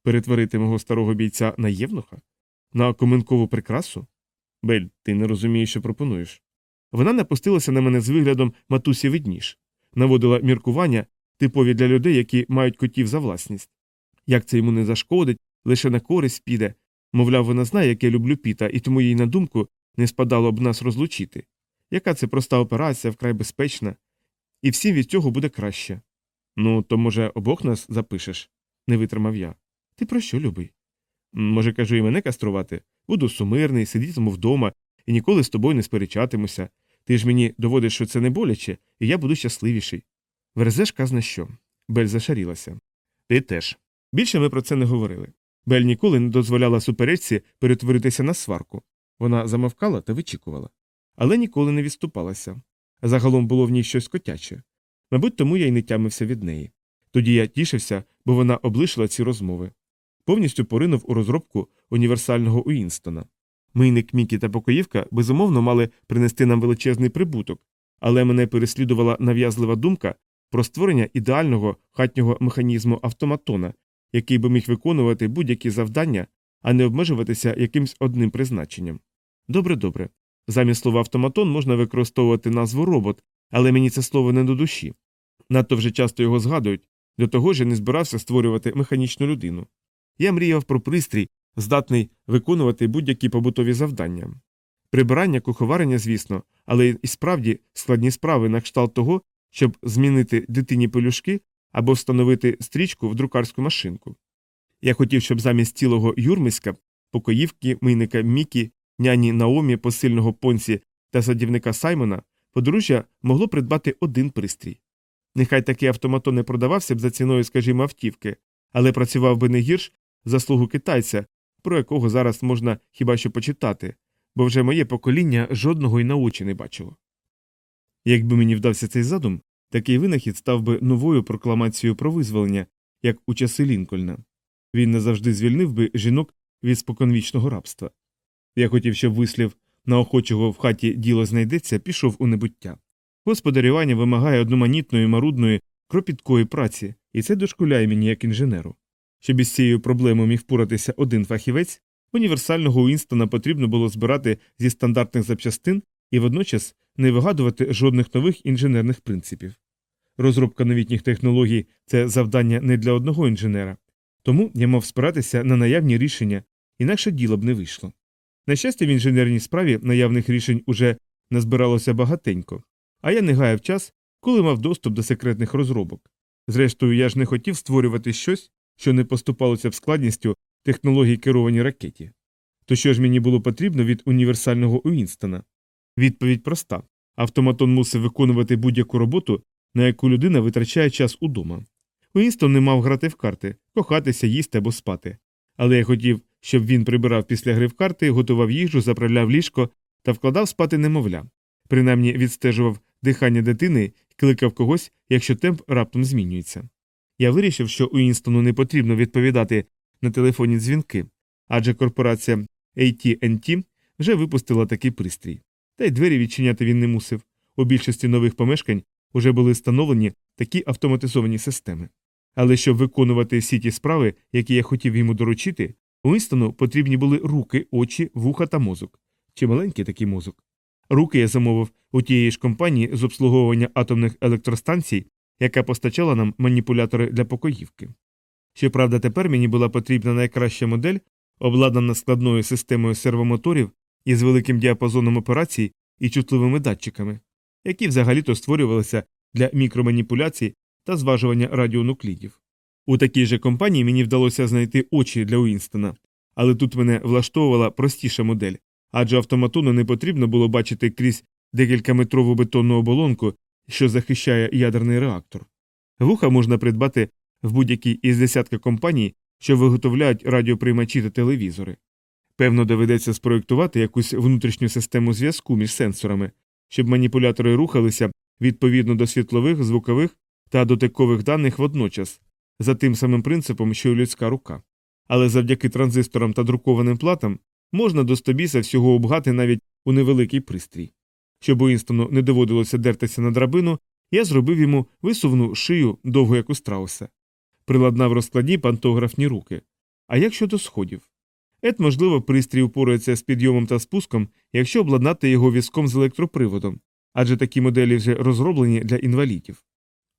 [SPEAKER 1] Перетворити мого старого бійця на євнуха? На коменкову прикрасу? Бель, ти не розумієш, що пропонуєш. Вона напустилася на мене з виглядом матусі відніж, наводила міркування, типові для людей, які мають котів за власність. Як це йому не зашкодить, лише на користь піде. Мовляв, вона знає, як я люблю піта, і тому їй на думку не спадало б нас розлучити. Яка це проста операція, вкрай безпечна, і всім від цього буде краще. Ну, то, може, обох нас запишеш? не витримав я. Ти про що, любий? Може, кажу, і мене каструвати? Буду сумирний, сидітиму вдома і ніколи з тобою не сперечатимуся. Ти ж мені доводиш, що це не боляче, і я буду щасливіший. Верзеш казна що. Бель зашарілася. Ти теж. Більше ми про це не говорили. Бель ніколи не дозволяла суперечці перетворитися на сварку. Вона замовкала та вичікувала. Але ніколи не відступалася. Загалом було в ній щось котяче. Мабуть, тому я й не тямився від неї. Тоді я тішився, бо вона облишила ці розмови. Повністю поринув у розробку універсального Уінстона. Мийник Мікі та покоївка безумовно мали принести нам величезний прибуток, але мене переслідувала нав'язлива думка про створення ідеального хатнього механізму автоматона, який би міг виконувати будь-які завдання, а не обмежуватися якимсь одним призначенням. Добре, добре. Замість слова автоматон можна використовувати назву робот, але мені це слово не до душі. Надто вже часто його згадують, до того ж я не збирався створювати механічну людину. Я мріяв про пристрій, здатний виконувати будь-які побутові завдання. Прибирання, куховарення, звісно, але і справді складні справи на кшталт того, щоб змінити дитині пелюшки або встановити стрічку в друкарську машинку. Я хотів, щоб замість цілого юрмиська, покоївки, мийника Мікі, няні Наомі, посильного понсі та садівника Саймона подружжя могло придбати один пристрій. Нехай такий автоматон не продавався б за ціною, скажімо, автівки, але працював би не гірш заслугу китайця, про якого зараз можна хіба що почитати, бо вже моє покоління жодного й на очі не бачило. Якби мені вдався цей задум, такий винахід став би новою прокламацією про визволення, як у часи Лінкольна. Він не завжди звільнив би жінок від споконвічного рабства. Я хотів, щоб вислів на охочого в хаті діло знайдеться, пішов у небуття. Господарювання вимагає одноманітної марудної, кропіткої праці, і це дошкуляє мені як інженеру. Щоб із цією проблемою міг впоратися один фахівець, універсального Уінстона потрібно було збирати зі стандартних запчастин і водночас не вигадувати жодних нових інженерних принципів. Розробка новітніх технологій це завдання не для одного інженера, тому я мав спиратися на наявні рішення, інакше діло б не вийшло. На щастя, в інженерній справі наявних рішень уже назбиралося багатенько, а я не гаяв час, коли мав доступ до секретних розробок. Зрештою, я ж не хотів створювати щось, що не поступалося б складністю технологій керовані ракеті. То що ж мені було потрібно від універсального Уінстона? Відповідь проста автоматон мусив виконувати будь-яку роботу, на яку людина витрачає час удома. Уінстон не мав грати в карти, кохатися, їсти або спати. Але я хотів, щоб він прибирав після гри в карти, готував їжу, заправляв ліжко та вкладав спати немовля, принаймні відстежував дихання дитини кликав когось, якщо темп раптом змінюється. Я вирішив, що Уінстону не потрібно відповідати на телефонні дзвінки, адже корпорація AT&T вже випустила такий пристрій. Та й двері відчиняти він не мусив. У більшості нових помешкань уже були встановлені такі автоматизовані системи. Але щоб виконувати всі ті справи, які я хотів йому доручити, Уінстону потрібні були руки, очі, вуха та мозок. Чи маленький такий мозок? Руки я замовив у тієї ж компанії з обслуговування атомних електростанцій, яка постачала нам маніпулятори для покоївки. Щоправда, тепер мені була потрібна найкраща модель, обладнана складною системою сервомоторів із великим діапазоном операцій і чутливими датчиками, які взагалі-то створювалися для мікроманіпуляцій та зважування радіонуклідів. У такій же компанії мені вдалося знайти очі для Уінстона, але тут мене влаштовувала простіша модель, адже автоматону не потрібно було бачити крізь декількаметрову бетонну оболонку, що захищає ядерний реактор. Вуха можна придбати в будь-якій із десятка компаній, що виготовляють радіоприймачі та телевізори. Певно, доведеться спроєктувати якусь внутрішню систему зв'язку між сенсорами, щоб маніпулятори рухалися відповідно до світлових, звукових та дотикових даних водночас, за тим самим принципом, що й людська рука. Але завдяки транзисторам та друкованим платам можна до стобіса всього обгати навіть у невеликий пристрій. Щоб Уінстону не доводилося дертися на драбину, я зробив йому висувну шию довгу як у страуса, приладнав розкладні пантографні руки. А як щодо сходів? Ет, можливо, пристрій упорається з підйомом та спуском, якщо обладнати його візком з електроприводом, адже такі моделі вже розроблені для інвалідів.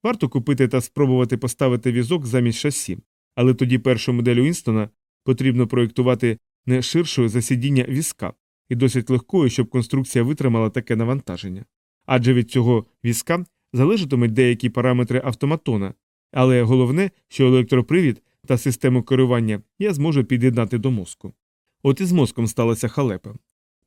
[SPEAKER 1] Варто купити та спробувати поставити візок замість шасі, але тоді першу модель Уінстона потрібно проєктувати не ширшою за сидіння візка і досить легкою, щоб конструкція витримала таке навантаження. Адже від цього візка залежатимуть деякі параметри автоматона, але головне, що електропривід та систему керування я зможу під'єднати до мозку. От і з мозком сталася халепа.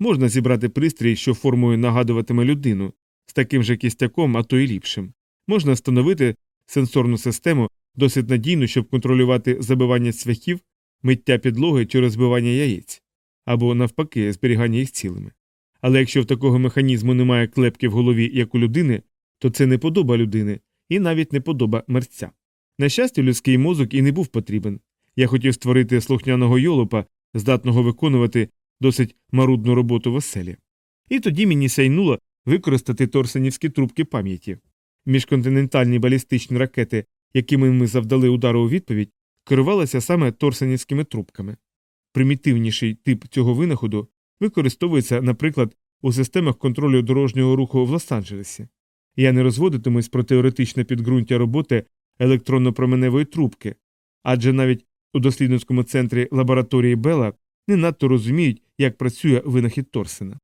[SPEAKER 1] Можна зібрати пристрій, що формою нагадуватиме людину, з таким же кістяком, а то й ліпшим. Можна встановити сенсорну систему досить надійну, щоб контролювати забивання цвяхів, миття підлоги чи розбивання яєць, або, навпаки, зберігання їх цілими. Але якщо в такого механізму немає клепки в голові, як у людини, то це не подоба людини і навіть не подоба мерця. На щастя, людський мозок і не був потрібен. Я хотів створити слухняного йолопа, здатного виконувати досить марудну роботу в оселі. І тоді мені сяйнуло використати торсенівські трубки пам'яті. Міжконтинентальні балістичні ракети, якими ми завдали удару у відповідь, керувалися саме торсенівськими трубками. Примітивніший тип цього винаходу використовується, наприклад, у системах контролю дорожнього руху в Лос-Анджелесі. Я не розводитимусь про теоретичне підґрунтя роботи електронно-променевої трубки, адже навіть у дослідницькому центрі лабораторії Бела не надто розуміють, як працює винахід Торсена.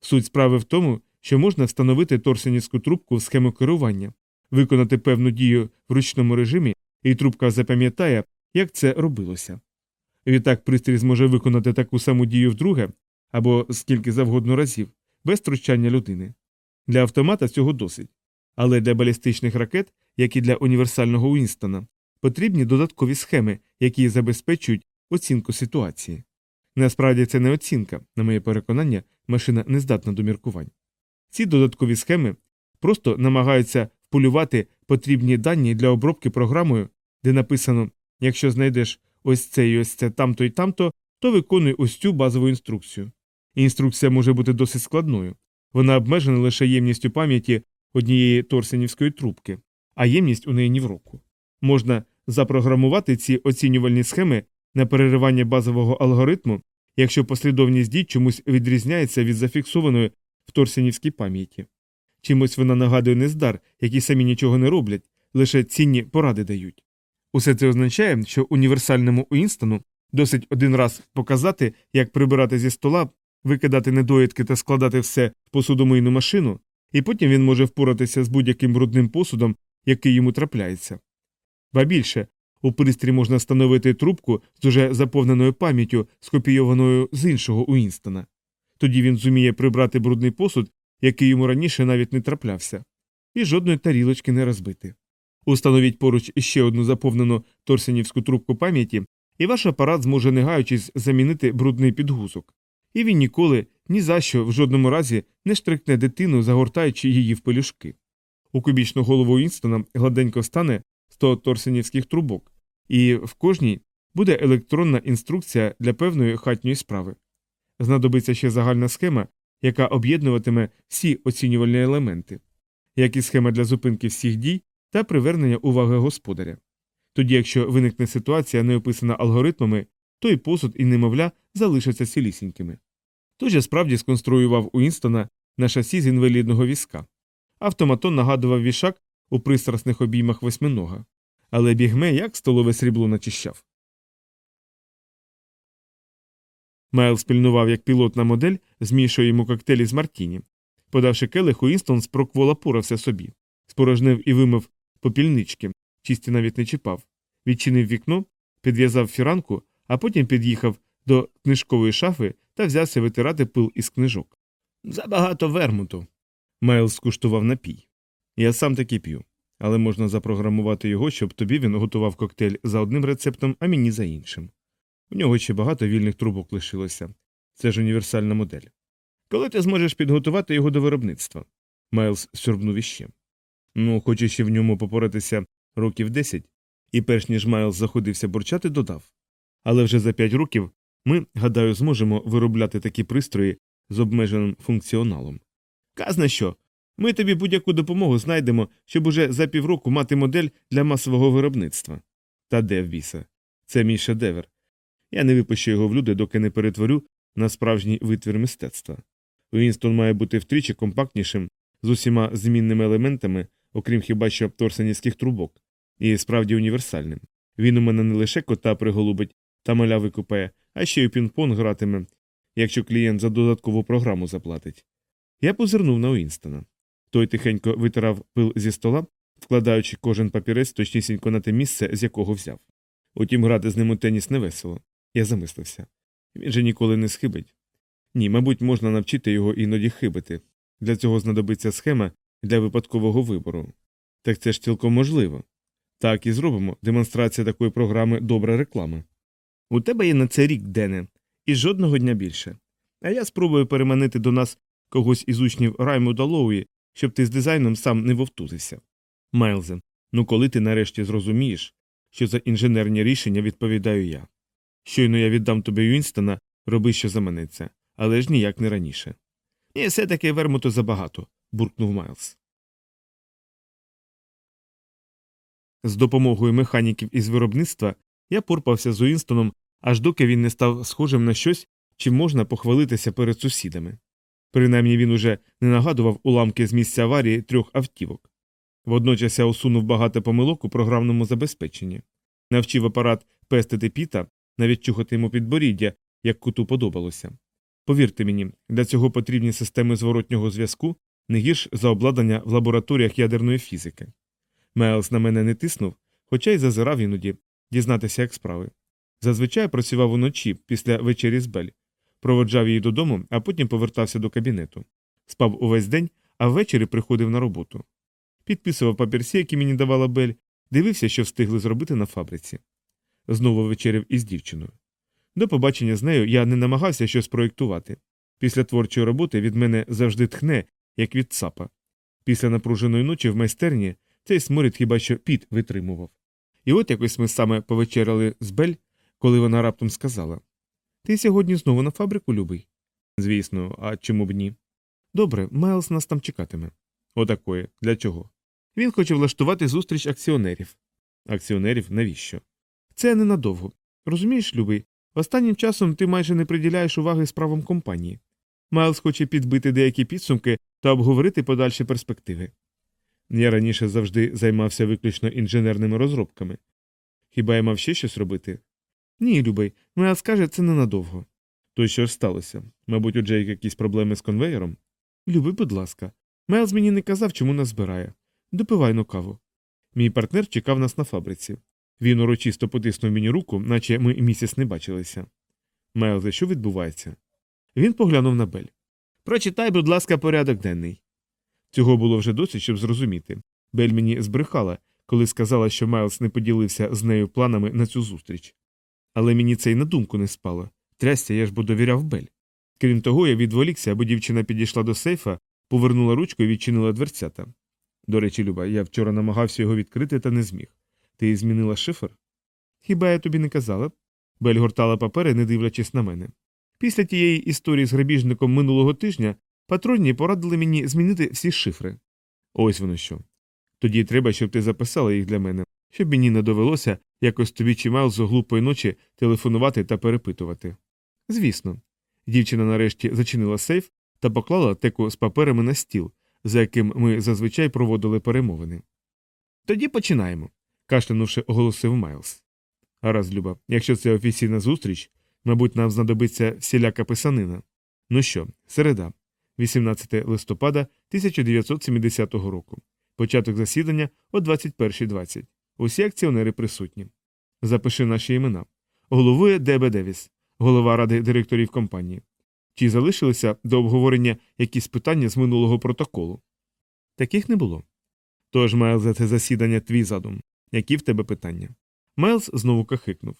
[SPEAKER 1] Суть справи в тому, що можна встановити торсенівську трубку в схему керування, виконати певну дію в ручному режимі, і трубка запам'ятає, як це робилося. Відтак пристрій зможе виконати таку саму дію вдруге або скільки завгодно разів, без втручання людини. Для автомата цього досить. Але для балістичних ракет, як і для універсального Уінстона, потрібні додаткові схеми, які забезпечують оцінку ситуації. Насправді це не оцінка, на моє переконання, машина не здатна до міркувань. Ці додаткові схеми просто намагаються вполювати потрібні дані для обробки програмою, де написано якщо знайдеш ось це і ось це тамто і тамто, то виконуй ось цю базову інструкцію. Інструкція може бути досить складною. Вона обмежена лише ємністю пам'яті однієї торсенівської трубки, а ємність у неї ні в року. Можна запрограмувати ці оцінювальні схеми на переривання базового алгоритму, якщо послідовність дій чомусь відрізняється від зафіксованої в торсенівській пам'яті. Чимось вона нагадує нездар, які самі нічого не роблять, лише цінні поради дають. Усе це означає, що універсальному Уінстону досить один раз показати, як прибирати зі стола, викидати недоїдки та складати все в посудомийну машину, і потім він може впоратися з будь-яким брудним посудом, який йому трапляється. Ба більше, у пристрій можна встановити трубку з уже заповненою пам'яттю, скопійованою з іншого Уінстона. Тоді він зуміє прибрати брудний посуд, який йому раніше навіть не траплявся, і жодної тарілочки не розбити. Установіть поруч іще одну заповнену торсенівську трубку пам'яті, і ваш апарат зможе не гаючись замінити брудний підгузок. І він ніколи ні за що в жодному разі не штрикне дитину, загортаючи її в пелюшки. У кубічну голову Інстона гладенько стане 100 торсенівських трубок, і в кожній буде електронна інструкція для певної хатньої справи. Знадобиться ще загальна схема, яка об'єднуватиме всі оцінювальні елементи, як і схема для зупинки всіх дій та привернення уваги господаря. Тоді, якщо виникне ситуація, не описана алгоритмами, то і посуд, і немовля залишаться цілісінькими. Тож я справді сконструював Уінстона на шасі з інвалідного візка. Автоматон нагадував вішак у пристрасних обіймах восьминога, але бігме як столове срібло начищав. Майлз пильнував, як пілотна модель змішує йому коктейлі з Мартіні. Подавши келих, Уінстон спроквола порався собі, спорожнив і вимив попільнички, чисті навіть не чіпав, відчинив вікно, підв'язав фіранку, а потім під'їхав до книжкової шафи та взявся витирати пил із книжок. Забагато вермуту. Майлз скуштував напій. Я сам таки п'ю, але можна запрограмувати його, щоб тобі він готував коктейль за одним рецептом, а мені за іншим. У нього ще багато вільних трубок лишилося. Це ж універсальна модель. Коли ти зможеш підготувати його до виробництва? Майлз сюрбнув іще. Ну, хочу ще в ньому попоратися років десять, і перш ніж Майлз заходився бурчати, додав. Але вже за п'ять років ми, гадаю, зможемо виробляти такі пристрої з обмеженим функціоналом. Казна що? Ми тобі будь-яку допомогу знайдемо, щоб уже за півроку мати модель для масового виробництва. Та де в біса? Це мій шедевр. Я не випущу його в люди, доки не перетворю на справжній витвір мистецтва. Уінстон має бути втричі компактнішим, з усіма змінними елементами, окрім хіба що торсанівських трубок, і справді універсальним. Він у мене не лише кота приголубить та маля викупає, а ще й пінг-понг гратиме, якщо клієнт за додаткову програму заплатить. Я позирнув на Уінстона. Той тихенько витирав пил зі стола, вкладаючи кожен папірець точнісінько на те місце, з якого взяв. Утім, грати з ним у теніс невесело. Я замислився. Він же ніколи не схибить. Ні, мабуть, можна навчити його іноді хибити. Для цього знадобиться схема для випадкового вибору. Так це ж цілком можливо. Так і зробимо. Демонстрація такої програми добра реклама. У тебе є на це рік, Дене, і жодного дня більше. А я спробую переманити до нас когось із учнів Раймуда Лоуї, щоб ти з дизайном сам не вовтузився. Майлзе, ну коли ти нарешті зрозумієш, що за інженерні рішення відповідаю я. Щойно я віддам тобі Юінстона, роби, що заманеться, але ж ніяк не раніше. І все таки вермуту забагато, буркнув Майлз. З допомогою механіків із виробництва я порпався з Уінстоном, аж доки він не став схожим на щось, чим можна похвалитися перед сусідами. Принаймні він уже не нагадував уламки з місця аварії трьох автівок. Водночас я усунув багато помилок у програмному забезпеченні, навчив апарат пестити піта, навіть чухати йому підборіддя, як куту подобалося. Повірте мені, для цього потрібні системи зворотнього зв'язку не гірш за обладнання в лабораторіях ядерної фізики. Мейлс на мене не тиснув, хоча й зазирав іноді дізнатися, як справи. Зазвичай працював уночі після вечері з Бель, проводжав її додому, а потім повертався до кабінету. Спав увесь день, а ввечері приходив на роботу. Підписував папірці, які мені давала Бель, дивився, що встигли зробити на фабриці. Знову вечеряв із дівчиною. До побачення з нею я не намагався щось проєктувати. Після творчої роботи від мене завжди тхне, як від цапа. Після напруженої ночі в майстерні цей сморід хіба що піт витримував. І от якось ми саме повечеряли з Бель, коли вона раптом сказала Ти сьогодні знову на фабрику, любий? Звісно, а чому б ні? Добре, Майлз нас там чекатиме. Отакої. Для чого? Він хоче влаштувати зустріч акціонерів. Акціонерів навіщо? Це ненадовго. Розумієш, любий, останнім часом ти майже не приділяєш уваги справам компанії. Майлз хоче підбити деякі підсумки та обговорити подальші перспективи. Я раніше завжди займався виключно інженерними розробками. Хіба я мав ще щось робити? Ні, любий, Майлз каже, це ненадовго. То що ж сталося? Мабуть, у Джейка якісь проблеми з конвеєром? Люби, будь ласка. Майлз мені не казав, чому нас збирає. Допивай ну каву. Мій партнер чекав нас на фабриці. Він урочисто потиснув мені руку, наче ми місяць не бачилися. Майлзе, що відбувається? Він поглянув на Бель. Прочитай, будь ласка, порядок денний. Цього було вже досить, щоб зрозуміти. Бель мені збрехала, коли сказала, що Майлз не поділився з нею планами на цю зустріч. Але мені це й на думку не спало. Трясся, я ж бо довіряв Бель. Крім того, я відволікся, бо дівчина підійшла до сейфа, повернула ручку і відчинила дверцята. До речі, Люба, я вчора намагався його відкрити та не зміг. Ти змінила шифр? Хіба я тобі не казала? Бель гортала папери, не дивлячись на мене. Після тієї історії з грабіжником минулого тижня патронні порадили мені змінити всі шифри. Ось воно що. Тоді треба, щоб ти записала їх для мене, щоб мені не довелося якось тобі чи Майлзу глупої ночі телефонувати та перепитувати. Звісно. Дівчина нарешті зачинила сейф та поклала теку з паперами на стіл, за яким ми зазвичай проводили перемовини. Тоді починаємо, кашлянувши, оголосив Майлз. Гаразд, Люба, якщо це офіційна зустріч, мабуть, нам знадобиться всіляка писанина. Ну що, середа, 18 листопада 1970 року. Початок засідання о 21.20. Усі акціонери присутні. Запиши наші імена. Головує Дебе Девіс, голова ради директорів компанії. Чи залишилися до обговорення якісь питання з минулого протоколу? Таких не було. Тож, Майлз, за це засідання твій задум. Які в тебе питання? Майлз знову кахикнув.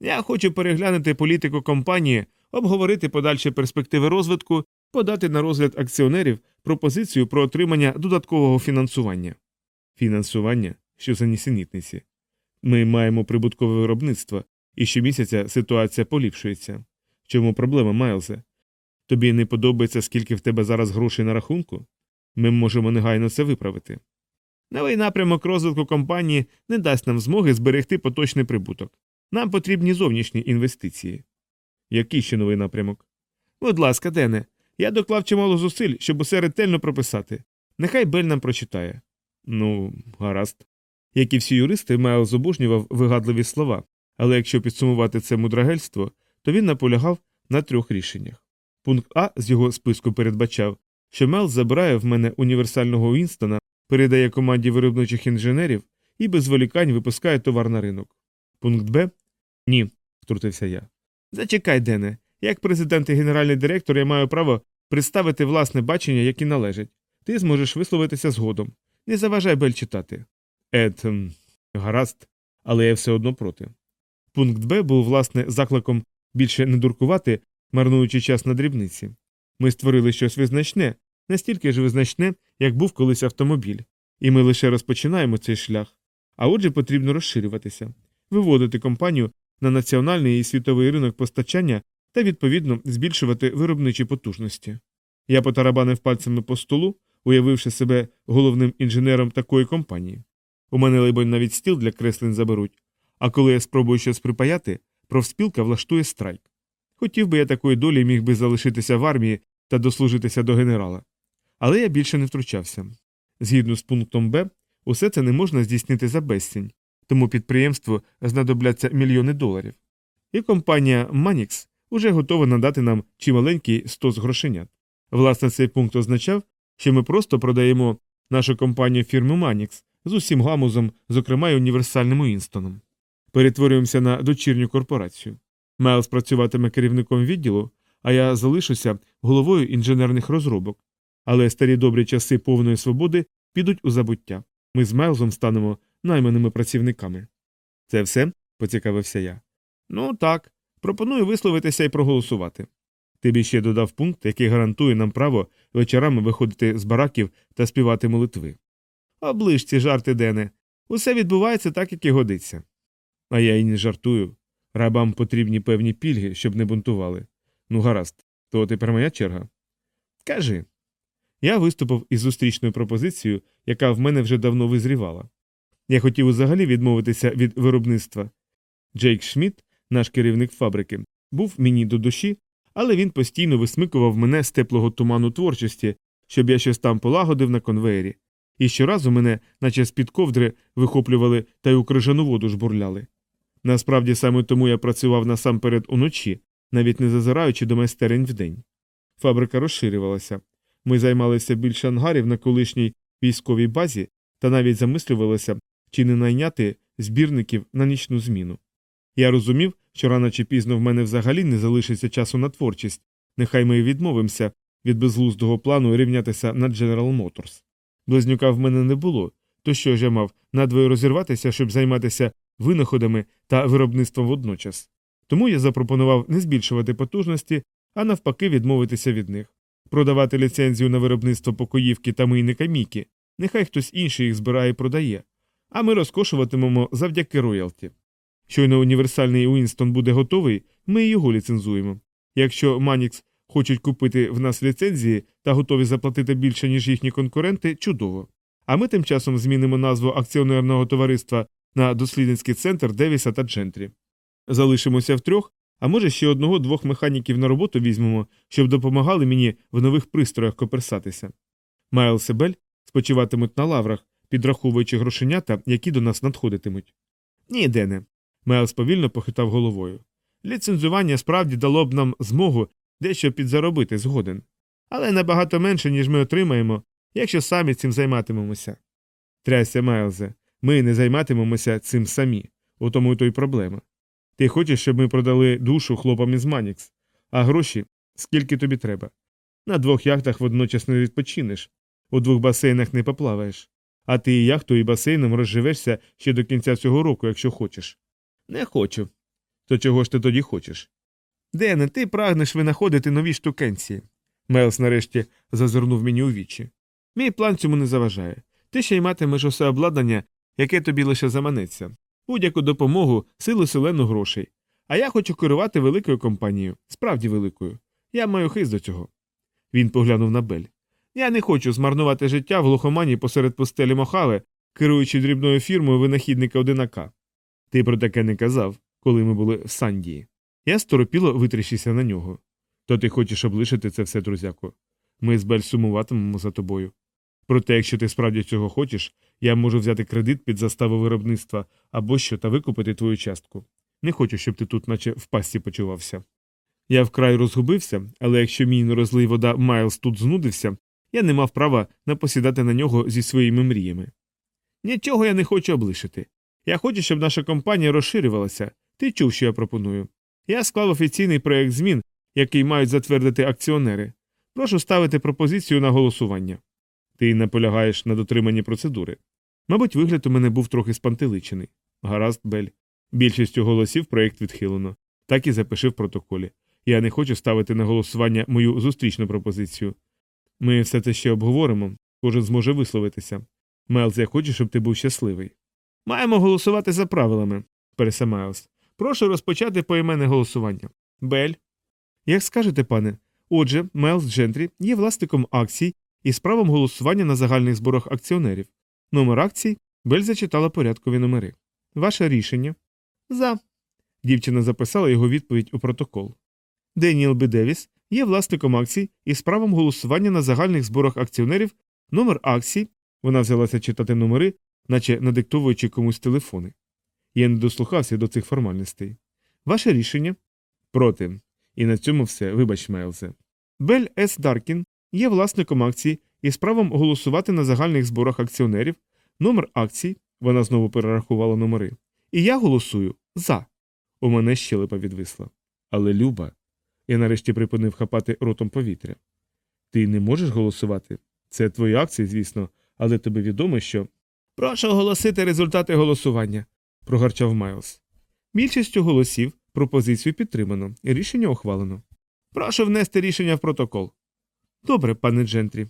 [SPEAKER 1] Я хочу переглянути політику компанії, обговорити подальші перспективи розвитку, подати на розгляд акціонерів пропозицію про отримання додаткового фінансування. Фінансування, що за нісенітниці. Ми маємо прибуткове виробництво, і щомісяця ситуація поліпшується. Чому проблема, Майлзе? Тобі не подобається, скільки в тебе зараз грошей на рахунку? Ми можемо негайно це виправити. Новий напрямок розвитку компанії не дасть нам змоги зберегти поточний прибуток. Нам потрібні зовнішні інвестиції. Який ще новий напрямок? Будь ласка, Дене, я доклав чимало зусиль, щоб усе ретельно прописати. Нехай Бель нам прочитає. Ну, гаразд. Як і всі юристи, Майл зобожнював вигадливі слова, але якщо підсумувати це мудрагельство, то він наполягав на трьох рішеннях. Пункт А з його списку передбачав, що Мел забирає в мене універсального Уінстона, передає команді виробничих інженерів і без зволікань випускає товар на ринок. Пункт Б ні, втрутився я. Зачекай, Дене, як президент і генеральний директор я маю право представити власне бачення, які належать. Ти зможеш висловитися згодом. Не заважай Бель читати. Ем, гаразд, але я все одно проти. Пункт Б був, власне, закликом більше не дуркувати, марнуючи час на дрібниці. Ми створили щось визначне, настільки ж визначне, як був колись автомобіль, і ми лише розпочинаємо цей шлях. А отже, потрібно розширюватися, виводити компанію на національний і світовий ринок постачання та, відповідно, збільшувати виробничі потужності. Я потарабанив пальцями по столу, уявивши себе головним інженером такої компанії. У мене, либонь, навіть стіл для креслень заберуть, а коли я спробую щось припаяти, профспілка влаштує страйк. Хотів би я такої долі міг би залишитися в армії та дослужитися до генерала. Але я більше не втручався. Згідно з пунктом Б, усе це не можна здійснити за безцінь, тому підприємству знадобляться мільйони доларів. І компанія Manix уже готова надати нам чималенький стос грошенят. Власне, цей пункт означав, що ми просто продаємо нашу компанію фірми Manix з усім гамузом, зокрема й універсальним Уінстоном. Перетворюємося на дочірню корпорацію. Майлз працюватиме керівником відділу, а я залишуся головою інженерних розробок. Але старі добрі часи повної свободи підуть у забуття. Ми з Майлзом станемо найманими працівниками. Це все? поцікавився я. Ну так. Пропоную висловитися і проголосувати. Ти б ще додав пункт, який гарантує нам право вечорами виходити з бараків та співати молитви. Оближ ці жарти, Дене. Усе відбувається так, як і годиться. А я й не жартую. Рабам потрібні певні пільги, щоб не бунтували. Ну, гаразд, то тепер моя черга. Кажи. Я виступив із зустрічною пропозицією, яка в мене вже давно визрівала. Я хотів взагалі відмовитися від виробництва. Джейк Шмідт, наш керівник фабрики, був мені до душі, але він постійно висмикував мене з теплого туману творчості, щоб я щось там полагодив на конвеєрі, і щоразу мене, наче з під ковдри, вихоплювали та й у крижану воду жбурляли. Насправді саме тому я працював насамперед уночі, навіть не зазираючи до майстерень вдень. Фабрика розширювалася. Ми займалися більше ангарів на колишній військовій базі та навіть замислювалися, чи не найняти збірників на нічну зміну. Я розумів, що рано чи пізно в мене взагалі не залишиться часу на творчість, нехай ми й відмовимося від безглуздого плану рівнятися на General Motors. Близнюка в мене не було, то що ж я мав надвоє розірватися, щоб займатися винаходами та виробництвом водночас. Тому я запропонував не збільшувати потужності, а навпаки, відмовитися від них, продавати ліцензію на виробництво покоївки та мийника Мікі, нехай хтось інший їх збирає і продає, а ми розкошуватимемо завдяки роялті. Щойно універсальний Уінстон буде готовий, ми його ліцензуємо. Якщо Манікс хочуть купити в нас ліцензії та готові заплатити більше, ніж їхні конкуренти, чудово. А ми тим часом змінимо назву акціонерного товариства на дослідницький центр Девіса та Джентрі. Залишимося втрьох, а може ще одного-двох механіків на роботу візьмемо, щоб допомагали мені в нових пристроях коперсатися. Майлз і Бель спочиватимуть на лаврах, підраховуючи грошенята, які до нас надходитимуть. Ні, Дене. Майлз повільно похитав головою. Ліцензування справді дало б нам змогу дещо підзаробити згоден. Але набагато менше, ніж ми отримаємо, якщо самі цим займатимемося. Трясся, Майлзе, ми не займатимемося цим самі, у тому й то й проблема. Ти хочеш, щоб ми продали душу хлопам із Манікс, а гроші скільки тобі треба. На двох яхтах водночас не відпочинеш, у двох басейнах не поплаваєш, а ти і яхтою і басейном розживешся ще до кінця цього року, якщо хочеш. Не хочу. То чого ж ти тоді хочеш? Дене, ти прагнеш винаходити нові штукенції. Майлз нарешті зазирнув мені у вічі. Мій план цьому не заважає. Ти ще й матимеш усе обладнання, яке тобі лише заманеться, будь-яку допомогу, силу селену грошей. А я хочу керувати великою компанією, справді великою. Я маю хист до цього. Він поглянув на Бель. Я не хочу змарнувати життя в глухомані посеред пустелі Мохаве, керуючи дрібною фірмою винахідника одинака. Ти про таке не казав, коли ми були в Сандії. Я сторопіло витріщився на нього. То ти хочеш облишити це все, друзяко. Ми з Бель сумуватимемо за тобою. Проте, якщо ти справді цього хочеш, я можу взяти кредит під заставу виробництва або що та викупити твою частку. Не хочу, щоб ти тут, наче в пасті почувався. Я вкрай розгубився, але якщо мій нерозлий вода Майлз тут знудився, я не мав права напосідати на нього зі своїми мріями. Нічого я не хочу облишити. Я хочу, щоб наша компанія розширювалася. Ти чув, що я пропоную. Я склав офіційний проєкт змін, який мають затвердити акціонери. Прошу ставити пропозицію на голосування. Ти наполягаєш на дотриманні процедури. Мабуть, вигляд у мене був трохи спантеличений. Гаразд, Бель. Більшістю голосів проєкт відхилено. Так і запиши в протоколі. Я не хочу ставити на голосування мою зустрічну пропозицію. Ми все це ще обговоримо, кожен зможе висловитися. Мелз, я хочу, щоб ти був щасливий. Маємо голосувати за правилами, пересе Майлз. Прошу розпочати поіменне голосування. Бель. Як скажете, пане. Отже, Мелз Джентрі є власником акцій із правом голосування на загальних зборах акціонерів. Номер акцій Бель зачитала порядкові номери. Ваше рішення. За. Дівчина записала його відповідь у протокол. Деніел Б. Девіс є власником акцій із правом голосування на загальних зборах акціонерів. Номер акцій. Вона взялася читати номери, наче надиктовуючи комусь телефони. Я не дослухався до цих формальностей. Ваше рішення проти. І на цьому все, вибач, Мейлзе. Бель С. Даркін є власником акцій із правом голосувати на загальних зборах акціонерів, номер акцій, вона знову перерахувала номери. І я голосую за. У мене щелепа відвисла. Але Люба. Я нарешті припинив хапати ротом повітря. Ти не можеш голосувати? Це твої акції, звісно, але тобі відомо, що. Прошу оголосити результати голосування, прогарчав Майлз. Більшістю голосів пропозицію підтримано, рішення ухвалено. Прошу внести рішення в протокол. Добре, пане Джентрі.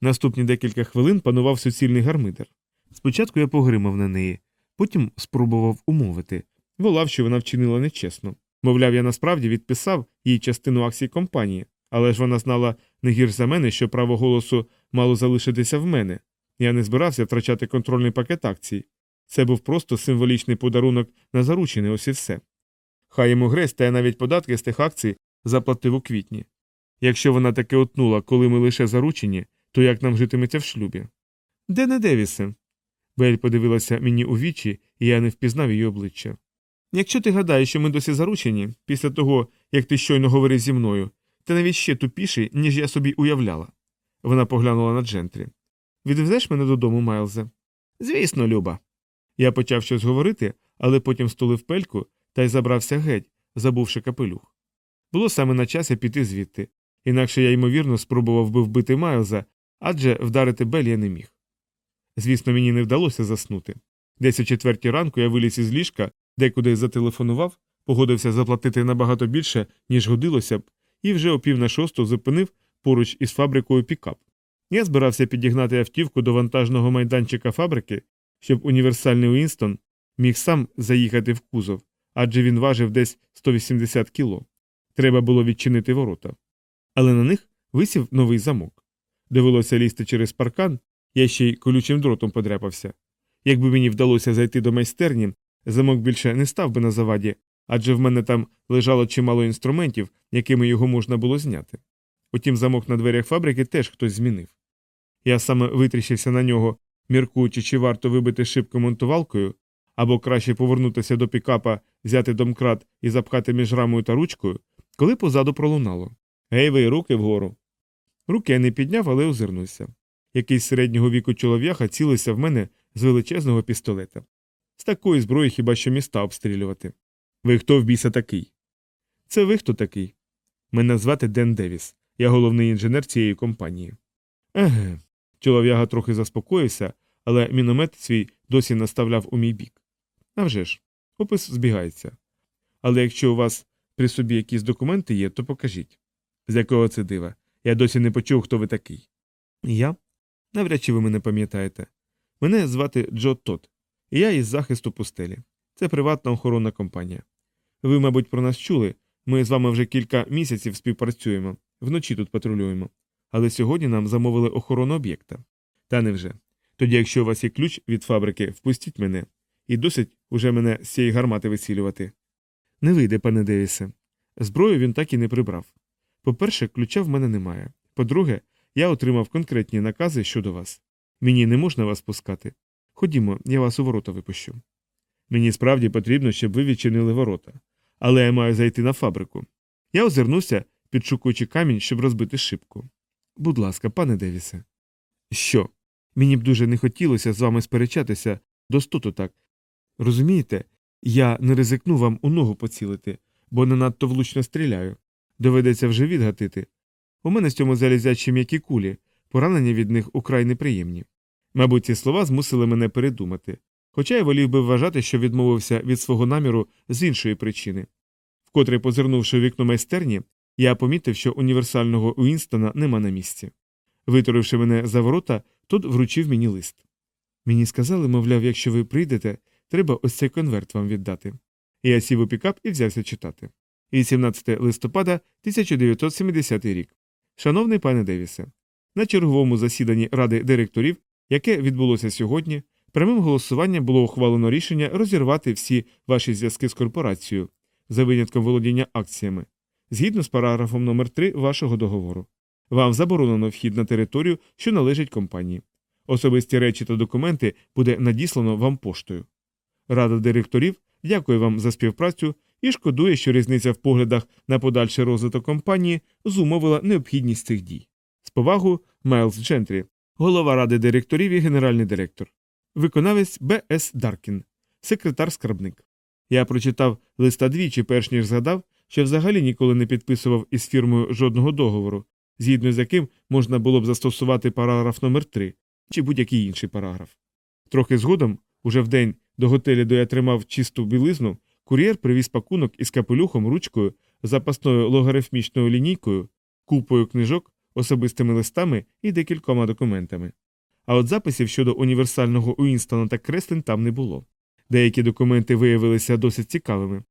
[SPEAKER 1] Наступні декілька хвилин панував суцільний гармидер. Спочатку я погримав на неї, потім спробував умовити, волав, що вона вчинила нечесно. Мовляв, я насправді відписав їй частину акцій компанії, але ж вона знала не гірш за мене, що право голосу мало залишитися в мене. Я не збирався втрачати контрольний пакет акцій. Це був просто символічний подарунок на заручене, ось і все. Хай йому грець, та навіть податки з тих акцій заплатив у квітні. Якщо вона таки отнула, коли ми лише заручені, то як нам житиметься в шлюбі? Де не Девісе? Бель подивилася мені у вічі, і я не впізнав її обличчя. Якщо ти гадаєш, що ми досі заручені, після того, як ти щойно говорив зі мною, ти навіть ще тупіший, ніж я собі уявляла. Вона поглянула на Джентрі. Відвезеш мене додому, Майлзе? Звісно, Люба. Я почав щось говорити, але потім стулив пельку та й забрався геть, забувши капелюх. Було саме на часі піти звідти, інакше я, ймовірно, спробував би вбити Майлза, адже вдарити Бель я не міг. Звісно, мені не вдалося заснути. Десь о четвертій ранку я виліз із ліжка, декуди зателефонував, погодився заплатити набагато більше, ніж годилося б, і вже о пів на шосту зупинив поруч із фабрикою пікап. Я збирався підігнати автівку до вантажного майданчика фабрики, щоб універсальний Уінстон міг сам заїхати в кузов, адже він важив десь 180 кіло. Треба було відчинити ворота. Але на них висів новий замок. Довелося лізти через паркан, я ще й колючим дротом подряпався. Якби мені вдалося зайти до майстерні, замок більше не став би на заваді, адже в мене там лежало чимало інструментів, якими його можна було зняти. Утім, замок на дверях фабрики теж хтось змінив. Я саме витріщився на нього, міркуючи, чи варто вибити шибку монтувалкою, або краще повернутися до пікапа, взяти домкрат і запхати між рамою та ручкою, коли позаду пролунало. Гей, ви, руки вгору. Руки я не підняв, але озирнувся. Якийсь середнього віку чолов'яха цілився в мене з величезного пістолета. З такої зброї хіба що міста обстрілювати. Ви хто в біса такий? Це ви хто такий? Мене звати Ден Девіс. Я головний інженер цієї компанії. Еге. Чолов'яга трохи заспокоївся, але міномет свій досі наставляв у мій бік. А ж, опис збігається. Але якщо у вас при собі якісь документи є, то покажіть. З якого це дива? Я досі не почув, хто ви такий. Я? Навряд чи ви мене пам'ятаєте. Мене звати Джо Тот, і я із захисту пустелі. Це приватна охоронна компанія. Ви, мабуть, про нас чули. Ми з вами вже кілька місяців співпрацюємо, вночі тут патрулюємо. Але сьогодні нам замовили охорону об'єкта. Та невже. Тоді, якщо у вас є ключ від фабрики, впустіть мене, і досить уже мене з цієї гармати висілювати. Не вийде, пане Девісе. Зброю він так і не прибрав. По-перше, ключа в мене немає. По-друге, я отримав конкретні накази щодо вас. Мені не можна вас пускати. Ходімо, я вас у ворота випущу. Мені справді потрібно, щоб ви відчинили ворота. Але я маю зайти на фабрику. Я озирнувся, підшукуючи камінь, щоб розбити шибку. Будь ласка, пане Девісе. Що? Мені б дуже не хотілося з вами сперечатися достоту так. Розумієте, я не ризикну вам у ногу поцілити, бо не надто влучно стріляю. Доведеться вже відгатити. У мене з цьому залізячі м'які кулі, поранення від них украй неприємні. Мабуть, ці слова змусили мене передумати, хоча я волів би вважати, що відмовився від свого наміру з іншої причини. Вкотре позирнувши вікно майстерні, я помітив, що універсального Уінстона нема на місці. Витуривши мене за ворота, тут вручив мені лист. Мені сказали, мовляв, якщо ви прийдете, треба ось цей конверт вам віддати. Я сів у пікап і взявся читати. 18 листопада 1970 рік. Шановний пане Девісе, на черговому засіданні Ради директорів, яке відбулося сьогодні, прямим голосуванням було ухвалено рішення розірвати всі ваші зв'язки з корпорацією за винятком володіння акціями, згідно з параграфом номер 3 вашого договору. Вам заборонено вхід на територію, що належить компанії. Особисті речі та документи буде надіслано вам поштою. Рада директорів дякує вам за співпрацю і шкодує, що різниця в поглядах на подальший розвиток компанії зумовила необхідність цих дій. З повагу Майлз Джентрі, голова ради директорів і генеральний директор, виконавець Б. С. Даркін, секретар скарбник. Я прочитав листа двічі, перш ніж згадав, що взагалі ніколи не підписував із фірмою жодного договору, згідно з яким можна було б застосувати параграф номер 3 чи будь-який інший параграф. Трохи згодом, уже в день до готелю, де я тримав чисту білизну, кур'єр привіз пакунок із капелюхом, ручкою, запасною логарифмічною лінійкою, купою книжок, особистими листами і декількома документами. А от записів щодо універсального Уінстона та креслень там не було. Деякі документи виявилися досить цікавими.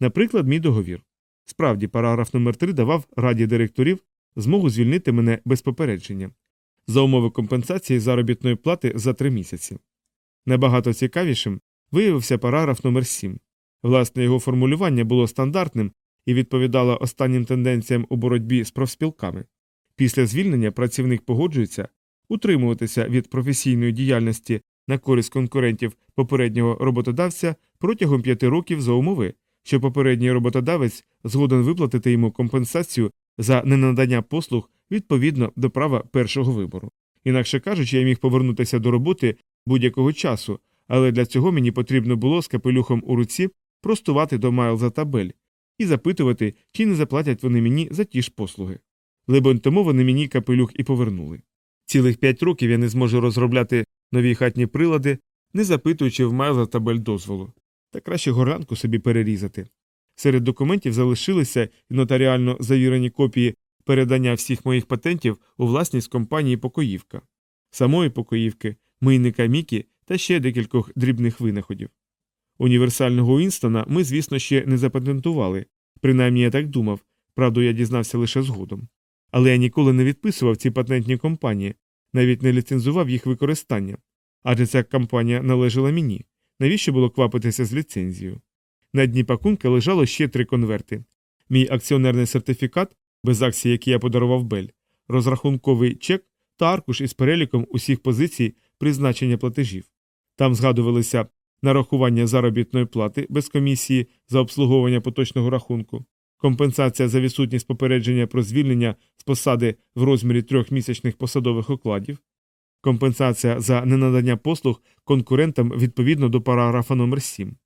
[SPEAKER 1] Наприклад, мій договір. Справді, параграф номер 3 давав раді директорів змогу звільнити мене без попередження за умови компенсації заробітної плати за три місяці. Набагато цікавішим виявився параграф номер 7 Власне, його формулювання було стандартним і відповідало останнім тенденціям у боротьбі з профспілками. Після звільнення працівник погоджується утримуватися від професійної діяльності на користь конкурентів попереднього роботодавця протягом п'яти років за умови, що попередній роботодавець згоден виплатити йому компенсацію за ненадання послуг відповідно до права першого вибору. Інакше кажучи, я міг повернутися до роботи будь-якого часу, але для цього мені потрібно було з капелюхом у руці простувати до Майлза табель і запитувати, чи не заплатять вони мені за ті ж послуги. Либонь тому вони мені капелюх і повернули. Цілих п'ять років я не зможу розробляти нові хатні прилади, не запитуючи в Майлза табель дозволу, та краще горлянку собі перерізати. Серед документів залишилися і нотаріально завірені копії передання всіх моїх патентів у власність компанії Покоївка, самої Покоївки, мийника Мікі та ще декількох дрібних винаходів. Універсального Уінстона ми, звісно, ще не запатентували, принаймні я так думав, правду я дізнався лише згодом. Але я ніколи не відписував ці патентні компанії, навіть не ліцензував їх використання, Адже ця компанія належала мені. Навіщо було квапитися з ліцензією? На дні пакунка лежало ще три конверти: мій акціонерний сертифікат, без акцій, які я подарував Бель, розрахунковий чек та аркуш із переліком усіх позицій призначення платежів. Там згадувалися нарахування заробітної плати без комісії за обслуговування поточного рахунку, компенсація за відсутність попередження про звільнення з посади в розмірі трьох місячних посадових окладів, компенсація за ненадання послуг конкурентам відповідно до параграфа номер 7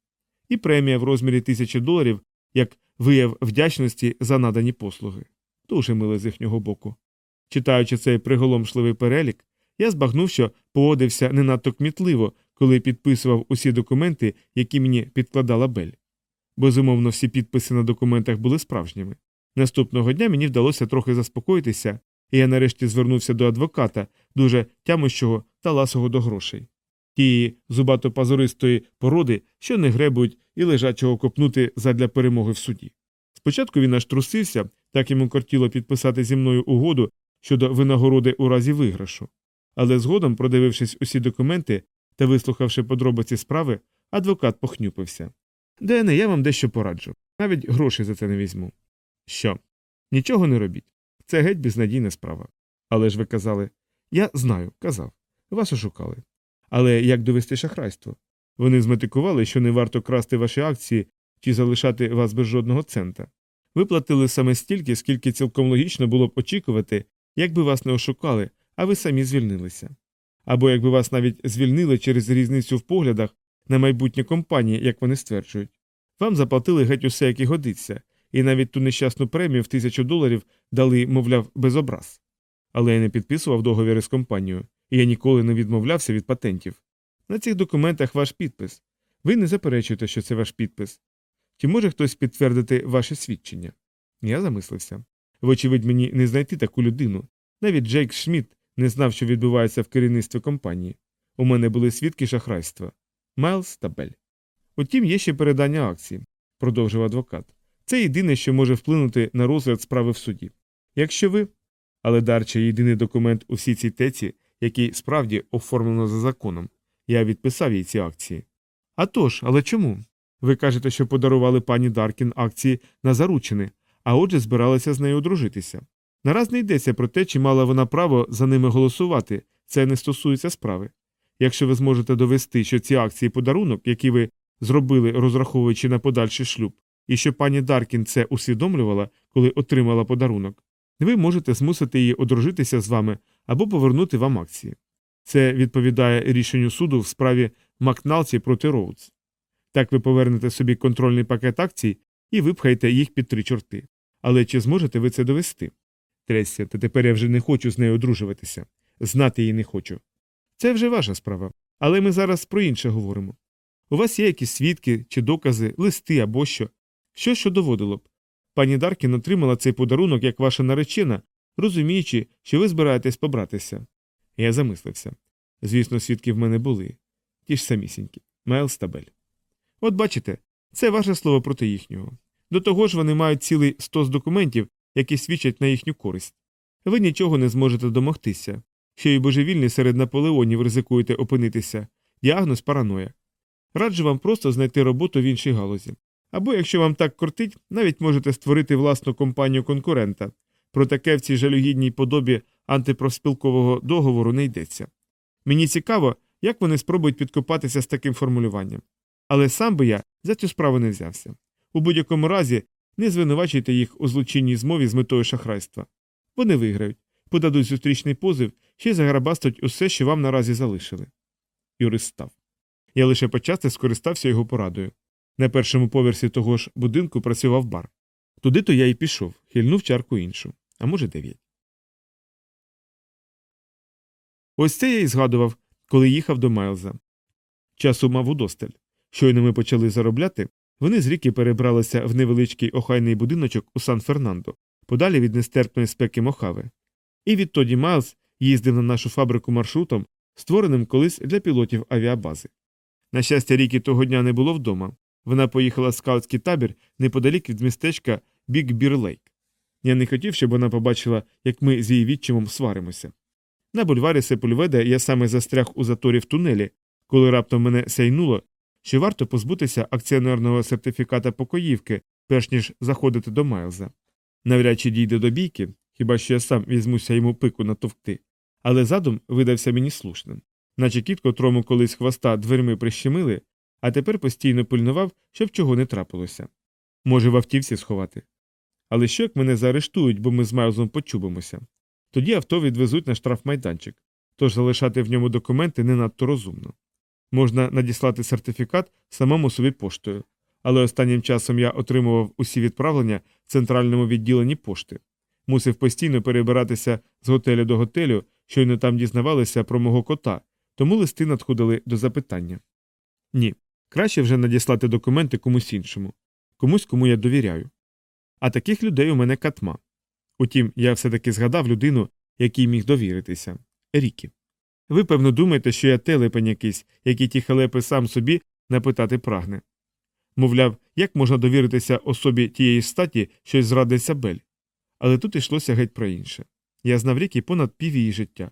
[SPEAKER 1] і премія в розмірі тисячі доларів як вияв вдячності за надані послуги. Дуже миле з їхнього боку. Читаючи цей приголомшливий перелік, я збагнув, що поводився не надто кмітливо, коли підписував усі документи, які мені підкладала Бель. Безумовно, всі підписи на документах були справжніми. Наступного дня мені вдалося трохи заспокоїтися, і я нарешті звернувся до адвоката, дуже тямущого та ласого до грошей. Тієї зубато-пазуристої породи, що не гребують і лежачого копнути задля перемоги в суді. Спочатку він аж трусився, так йому кортіло підписати зі мною угоду щодо винагороди у разі виграшу. Але згодом, продивившись усі документи та вислухавши подробиці справи, адвокат похнюпився. Дене, я вам дещо пораджу. Навіть гроші за це не візьму. Що? Нічого не робіть. Це геть безнадійна справа. Але ж ви казали я знаю, казав. Вас ошукали. Але як довести шахрайство? Вони зметикували, що не варто красти ваші акції чи залишати вас без жодного цента. Ви платили саме стільки, скільки цілком логічно було б очікувати, якби вас не ошукали, а ви самі звільнилися. Або якби вас навіть звільнили через різницю в поглядах на майбутнє компанії, як вони стверджують. Вам заплатили геть усе, як і годиться, і навіть ту нещасну премію в тисячу доларів дали, мовляв, без образ. Але я не підписував договір з компанією, я ніколи не відмовлявся від патентів. На цих документах ваш підпис. Ви не заперечуєте, що це ваш підпис. Чи може хтось підтвердити ваше свідчення? Я замислився. Вочевидь, мені не знайти таку людину. Навіть Джейк Шмідт не знав, що відбувається в керівництві компанії. У мене були свідки шахрайства Майлз та Бель. Утім, є ще передання акції, продовжив адвокат. Це єдине, що може вплинути на розгляд справи в суді. Якщо ви. Але Дарча єдиний документ у всій цій теці, який справді оформлено за законом. Я відписав їй ці акції. Атож, але чому? Ви кажете, що подарували пані Даркін акції на заручини, а отже, збиралися з нею одружитися. Нараз не йдеться про те, чи мала вона право за ними голосувати, це не стосується справи. Якщо ви зможете довести, що ці акції подарунок, які ви зробили, розраховуючи на подальший шлюб, і що пані Даркін це усвідомлювала, коли отримала подарунок, ви можете змусити її одружитися з вами або повернути вам акції. Це відповідає рішенню суду в справі Макналці проти Роудс. Так ви повернете собі контрольний пакет акцій і випхаєте їх під три чорти. Але чи зможете ви це довести? Тресся, та тепер я вже не хочу з нею одружуватися. Знати її не хочу. Це вже ваша справа. Але ми зараз про інше говоримо. У вас є якісь свідки чи докази, листи або що. Що що доводило б? Пані Даркін отримала цей подарунок як ваша наречена, розуміючи, що ви збираєтесь побратися. Я замислився. Звісно, свідки в мене були. Ті ж самісінькі. Майлз та. От бачите, це ваше слово проти їхнього. До того ж, вони мають цілий стос документів, які свідчать на їхню користь. Ви нічого не зможете домогтися. Ще й божевільні серед наполеонів ризикуєте опинитися. Діагноз параноя. Раджу вам просто знайти роботу в іншій галузі. Або, якщо вам так кортить, навіть можете створити власну компанію конкурента. Про таке в цій жалюгідній подобі антипрофспілкового договору не йдеться. Мені цікаво, як вони спробують підкопатися з таким формулюванням. Але сам би я за цю справу не взявся. У будь-якому разі не звинувачуйте їх у злочинній змові з метою шахрайства. Вони виграють, подадуть зустрічний позив ще й загарабастуть усе, що вам наразі залишили. Юрист став. Я лише почасти скористався його порадою. На першому поверсі того ж будинку працював бар. Туди то я й пішов, хильнув чарку іншу, а може дев'ять. Ось це я й згадував, коли їхав до Майлза. Часу мав удосталь. Щойно ми почали заробляти, вони з ріки перебралися в невеличкий охайний будиночок у Сан Фернандо, подалі від нестерпної спеки Мохави. І відтоді Майлз їздив на нашу фабрику маршрутом, створеним колись для пілотів авіабази. На щастя, ріки того дня не було вдома. Вона поїхала в скаутський табір неподалік від містечка Бік Бір Лейк. Я не хотів, щоб вона побачила, як ми з її відчимом сваримося. На бульварі Сепульведа я саме застряг у заторі в тунелі, коли раптом мене сяйнуло, що варто позбутися акціонерного сертифіката покоївки, перш ніж заходити до Майлза. Навряд чи дійде до бійки, хіба що я сам візьмуся йому пику натовкти. Але задум видався мені слушним, наче кіт, котрому колись хвоста дверми прищемили, а тепер постійно пильнував, щоб чого не трапилося. Може, в автівці сховати. Але що як мене заарештують, бо ми з Майлзом почубимося? Тоді авто відвезуть на штрафмайданчик, тож залишати в ньому документи не надто розумно. Можна надіслати сертифікат самому собі поштою, але останнім часом я отримував усі відправлення в центральному відділенні пошти. Мусив постійно перебиратися з готелю до готелю, щойно там дізнавалися про мого кота, тому листи надходили до запитання. Ні, краще вже надіслати документи комусь іншому, комусь, кому я довіряю. А таких людей у мене катма. Утім, я все таки згадав людину, якій міг довіритися Рікі. Ви, певно, думаєте, що я телепень якийсь, який ті халепи сам собі напитати прагне. Мовляв, як можна довіритися особі тієї статі, що й зрадиться Бель. Але тут йшлося геть про інше. Я знав Рікі понад пів її життя.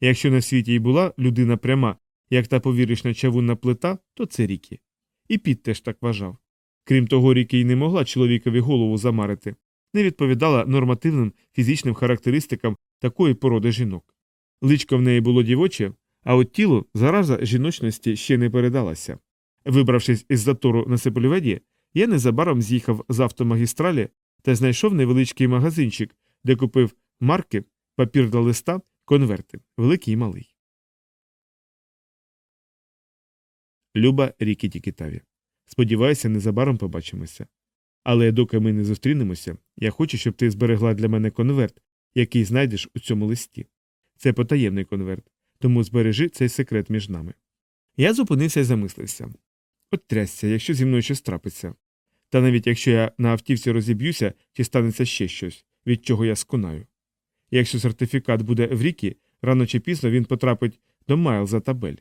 [SPEAKER 1] Якщо на світі й була людина пряма, як та повіришна чавунна плита, то це Рікі. І Піт теж так вважав. Крім того, Рікі й не могла чоловікові голову замарити, не відповідала нормативним фізичним характеристикам такої породи жінок. Личко в неї було дівоче, а от тіло зараза жіночності ще не передалася. Вибравшись із затору на Сепульведі, я незабаром з'їхав з автомагістралі та знайшов невеличкий магазинчик, де купив марки, папір для листа, конверти, великий і малий. Люба Рікі Тікітаві. Сподіваюся, незабаром побачимося. Але доки ми не зустрінемося, я хочу, щоб ти зберегла для мене конверт, який знайдеш у цьому листі. Це потаємний конверт, тому збережи цей секрет між нами. Я зупинився і замислився. От трясся, якщо зі мною щось трапиться. Та навіть якщо я на автівці розіб'юся, чи станеться ще щось, від чого я сконаю. Якщо сертифікат буде в рікі, рано чи пізно він потрапить до Майлза та Бель.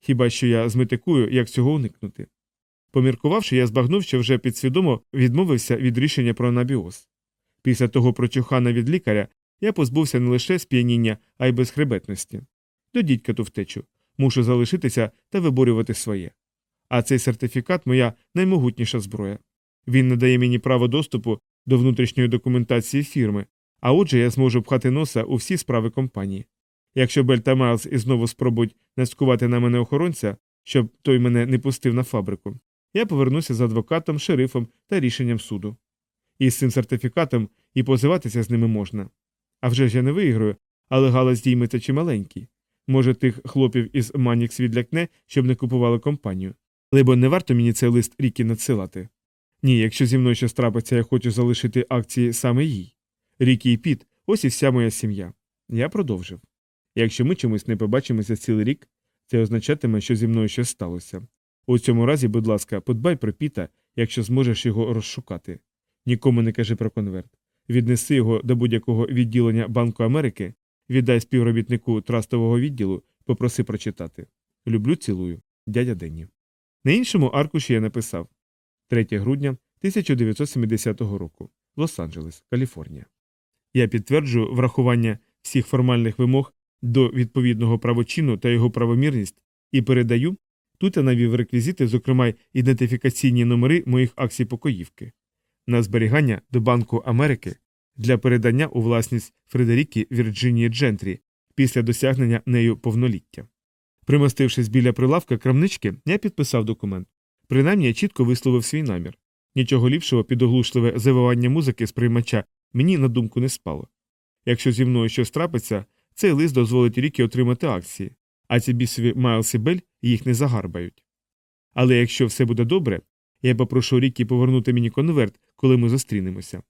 [SPEAKER 1] Хіба що я зметикую, як цього уникнути. Поміркувавши, я збагнув, що вже підсвідомо відмовився від рішення про анабіоз. Після того прочухана від лікаря я позбувся не лише сп'яніння, а й безхребетності. До дідька ту втечу, мушу залишитися та виборювати своє. А цей сертифікат моя наймогутніша зброя. Він надає мені право доступу до внутрішньої документації фірми, а отже, я зможу пхати носа у всі справи компанії. Якщо Бель та Майлз і знову спробують наскувати на мене охоронця, щоб той мене не пустив на фабрику, я повернуся з адвокатом, шерифом та рішенням суду. І з цим сертифікатом і позиватися з ними можна. Авжеж я не виграю, але галас дійметься чималенький. Може, тих хлопів із Манікс відлякне, щоб не купували компанію. Либонь не варто мені цей лист Рікі надсилати. Ні, якщо зі мною щось трапиться, я хочу залишити акції саме їй. Рікі і Піт, ось і вся моя сім'я. Я продовжив. Якщо ми чомусь не побачимося цілий рік, це означатиме, що зі мною щось сталося. У цьому разі, будь ласка, подбай про Піта, якщо зможеш його розшукати. Нікому не кажи про конверт. Віднеси його до будь-якого відділення Банку Америки, віддай співробітнику трастового відділу, попроси прочитати. Люблю, цілую. Дядя Денні. На іншому аркуші я написав 3 грудня 1970 року. Лос-Анджелес, Каліфорнія. Я підтверджую врахування всіх формальних вимог до відповідного правочину та його правомірність і передаю. Тут я навів реквізити, зокрема ідентифікаційні номери моїх акцій покоївки, на зберігання до Банку Америки для передання у власність Фредеріки Вірджинії Джентрі після досягнення нею повноліття. Примостившись біля прилавка крамнички, я підписав документ. Принаймні я чітко висловив свій намір. Нічого ліпшого під оглушливе завивання музики з приймача мені на думку не спало. Якщо зі мною щось трапиться, цей лист дозволить Рікі отримати акції, а ці бісові Майлз і Бель їх не загарбають. Але якщо все буде добре, я попрошу Рікі повернути мені конверт, коли ми зустрінемося.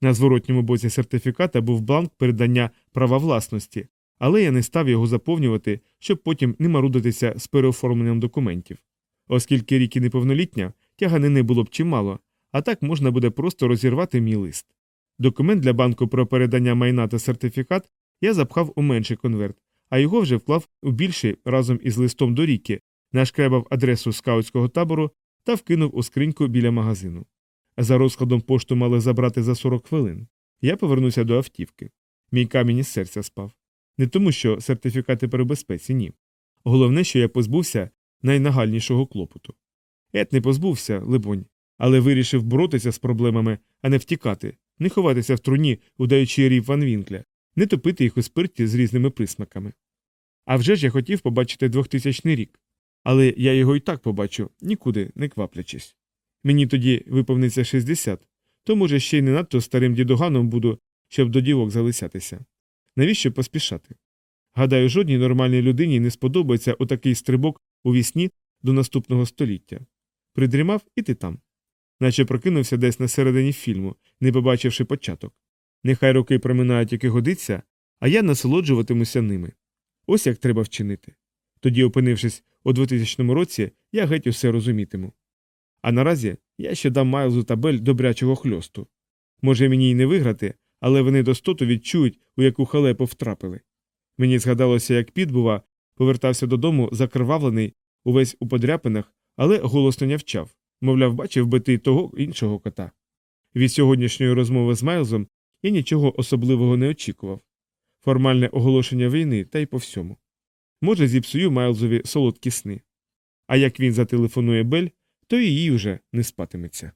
[SPEAKER 1] На зворотньому боці сертифіката був бланк передання права власності, але я не став його заповнювати, щоб потім не марудитися з переоформленням документів. Оскільки Рікі неповнолітня, тяганини було б чимало, а так можна буде просто розірвати мій лист. Документ для банку про передання майна та сертифікат я запхав у менший конверт, а його вже вклав у більший разом із листом до ріки, нашкребав адресу скаутського табору та вкинув у скриньку біля магазину. За розкладом пошту мали забрати за 40 хвилин. Я повернувся до автівки. Мій камінь із серця спав. Не тому, що сертифікати при безпеці ні. Головне, що я позбувся найнагальнішого клопоту. Ед не позбувся, либонь, але вирішив боротися з проблемами, а не втікати, не ховатися в труні, удаючи рів Ван Вінкля, не топити їх у спирті з різними присмаками. А вже ж я хотів побачити 2000 рік, але я його і так побачу, нікуди не кваплячись. Мені тоді виповниться 60, то, може, ще й не надто старим дідуганом буду, щоб до дівок залисятися. Навіщо поспішати? Гадаю, жодній нормальній людині не сподобається отакий стрибок у вісні до наступного століття. Придрімав і ти там. Наче прокинувся десь на середині фільму, не побачивши початок. Нехай роки проминають, як і годиться, а я насолоджуватимуся ними. Ось як треба вчинити. Тоді, опинившись у 2000 році, я геть усе розумітиму. А наразі я ще дам Майлзу та Бель добрячого хльосту. Може, мені й не виграти, але вони достоту відчують, у яку халепу втрапили. Мені згадалося, як Піт, бува, повертався додому закривавлений, увесь у подряпинах, але голосно нявчав, мовляв, бачив би ти того іншого кота. Від сьогоднішньої розмови з Майлзом я нічого особливого не очікував. Формальне оголошення війни та й по всьому. Може, зіпсую Майлзові солодкі сни. А як він зателефонує Бель, то і їй уже не спатиметься.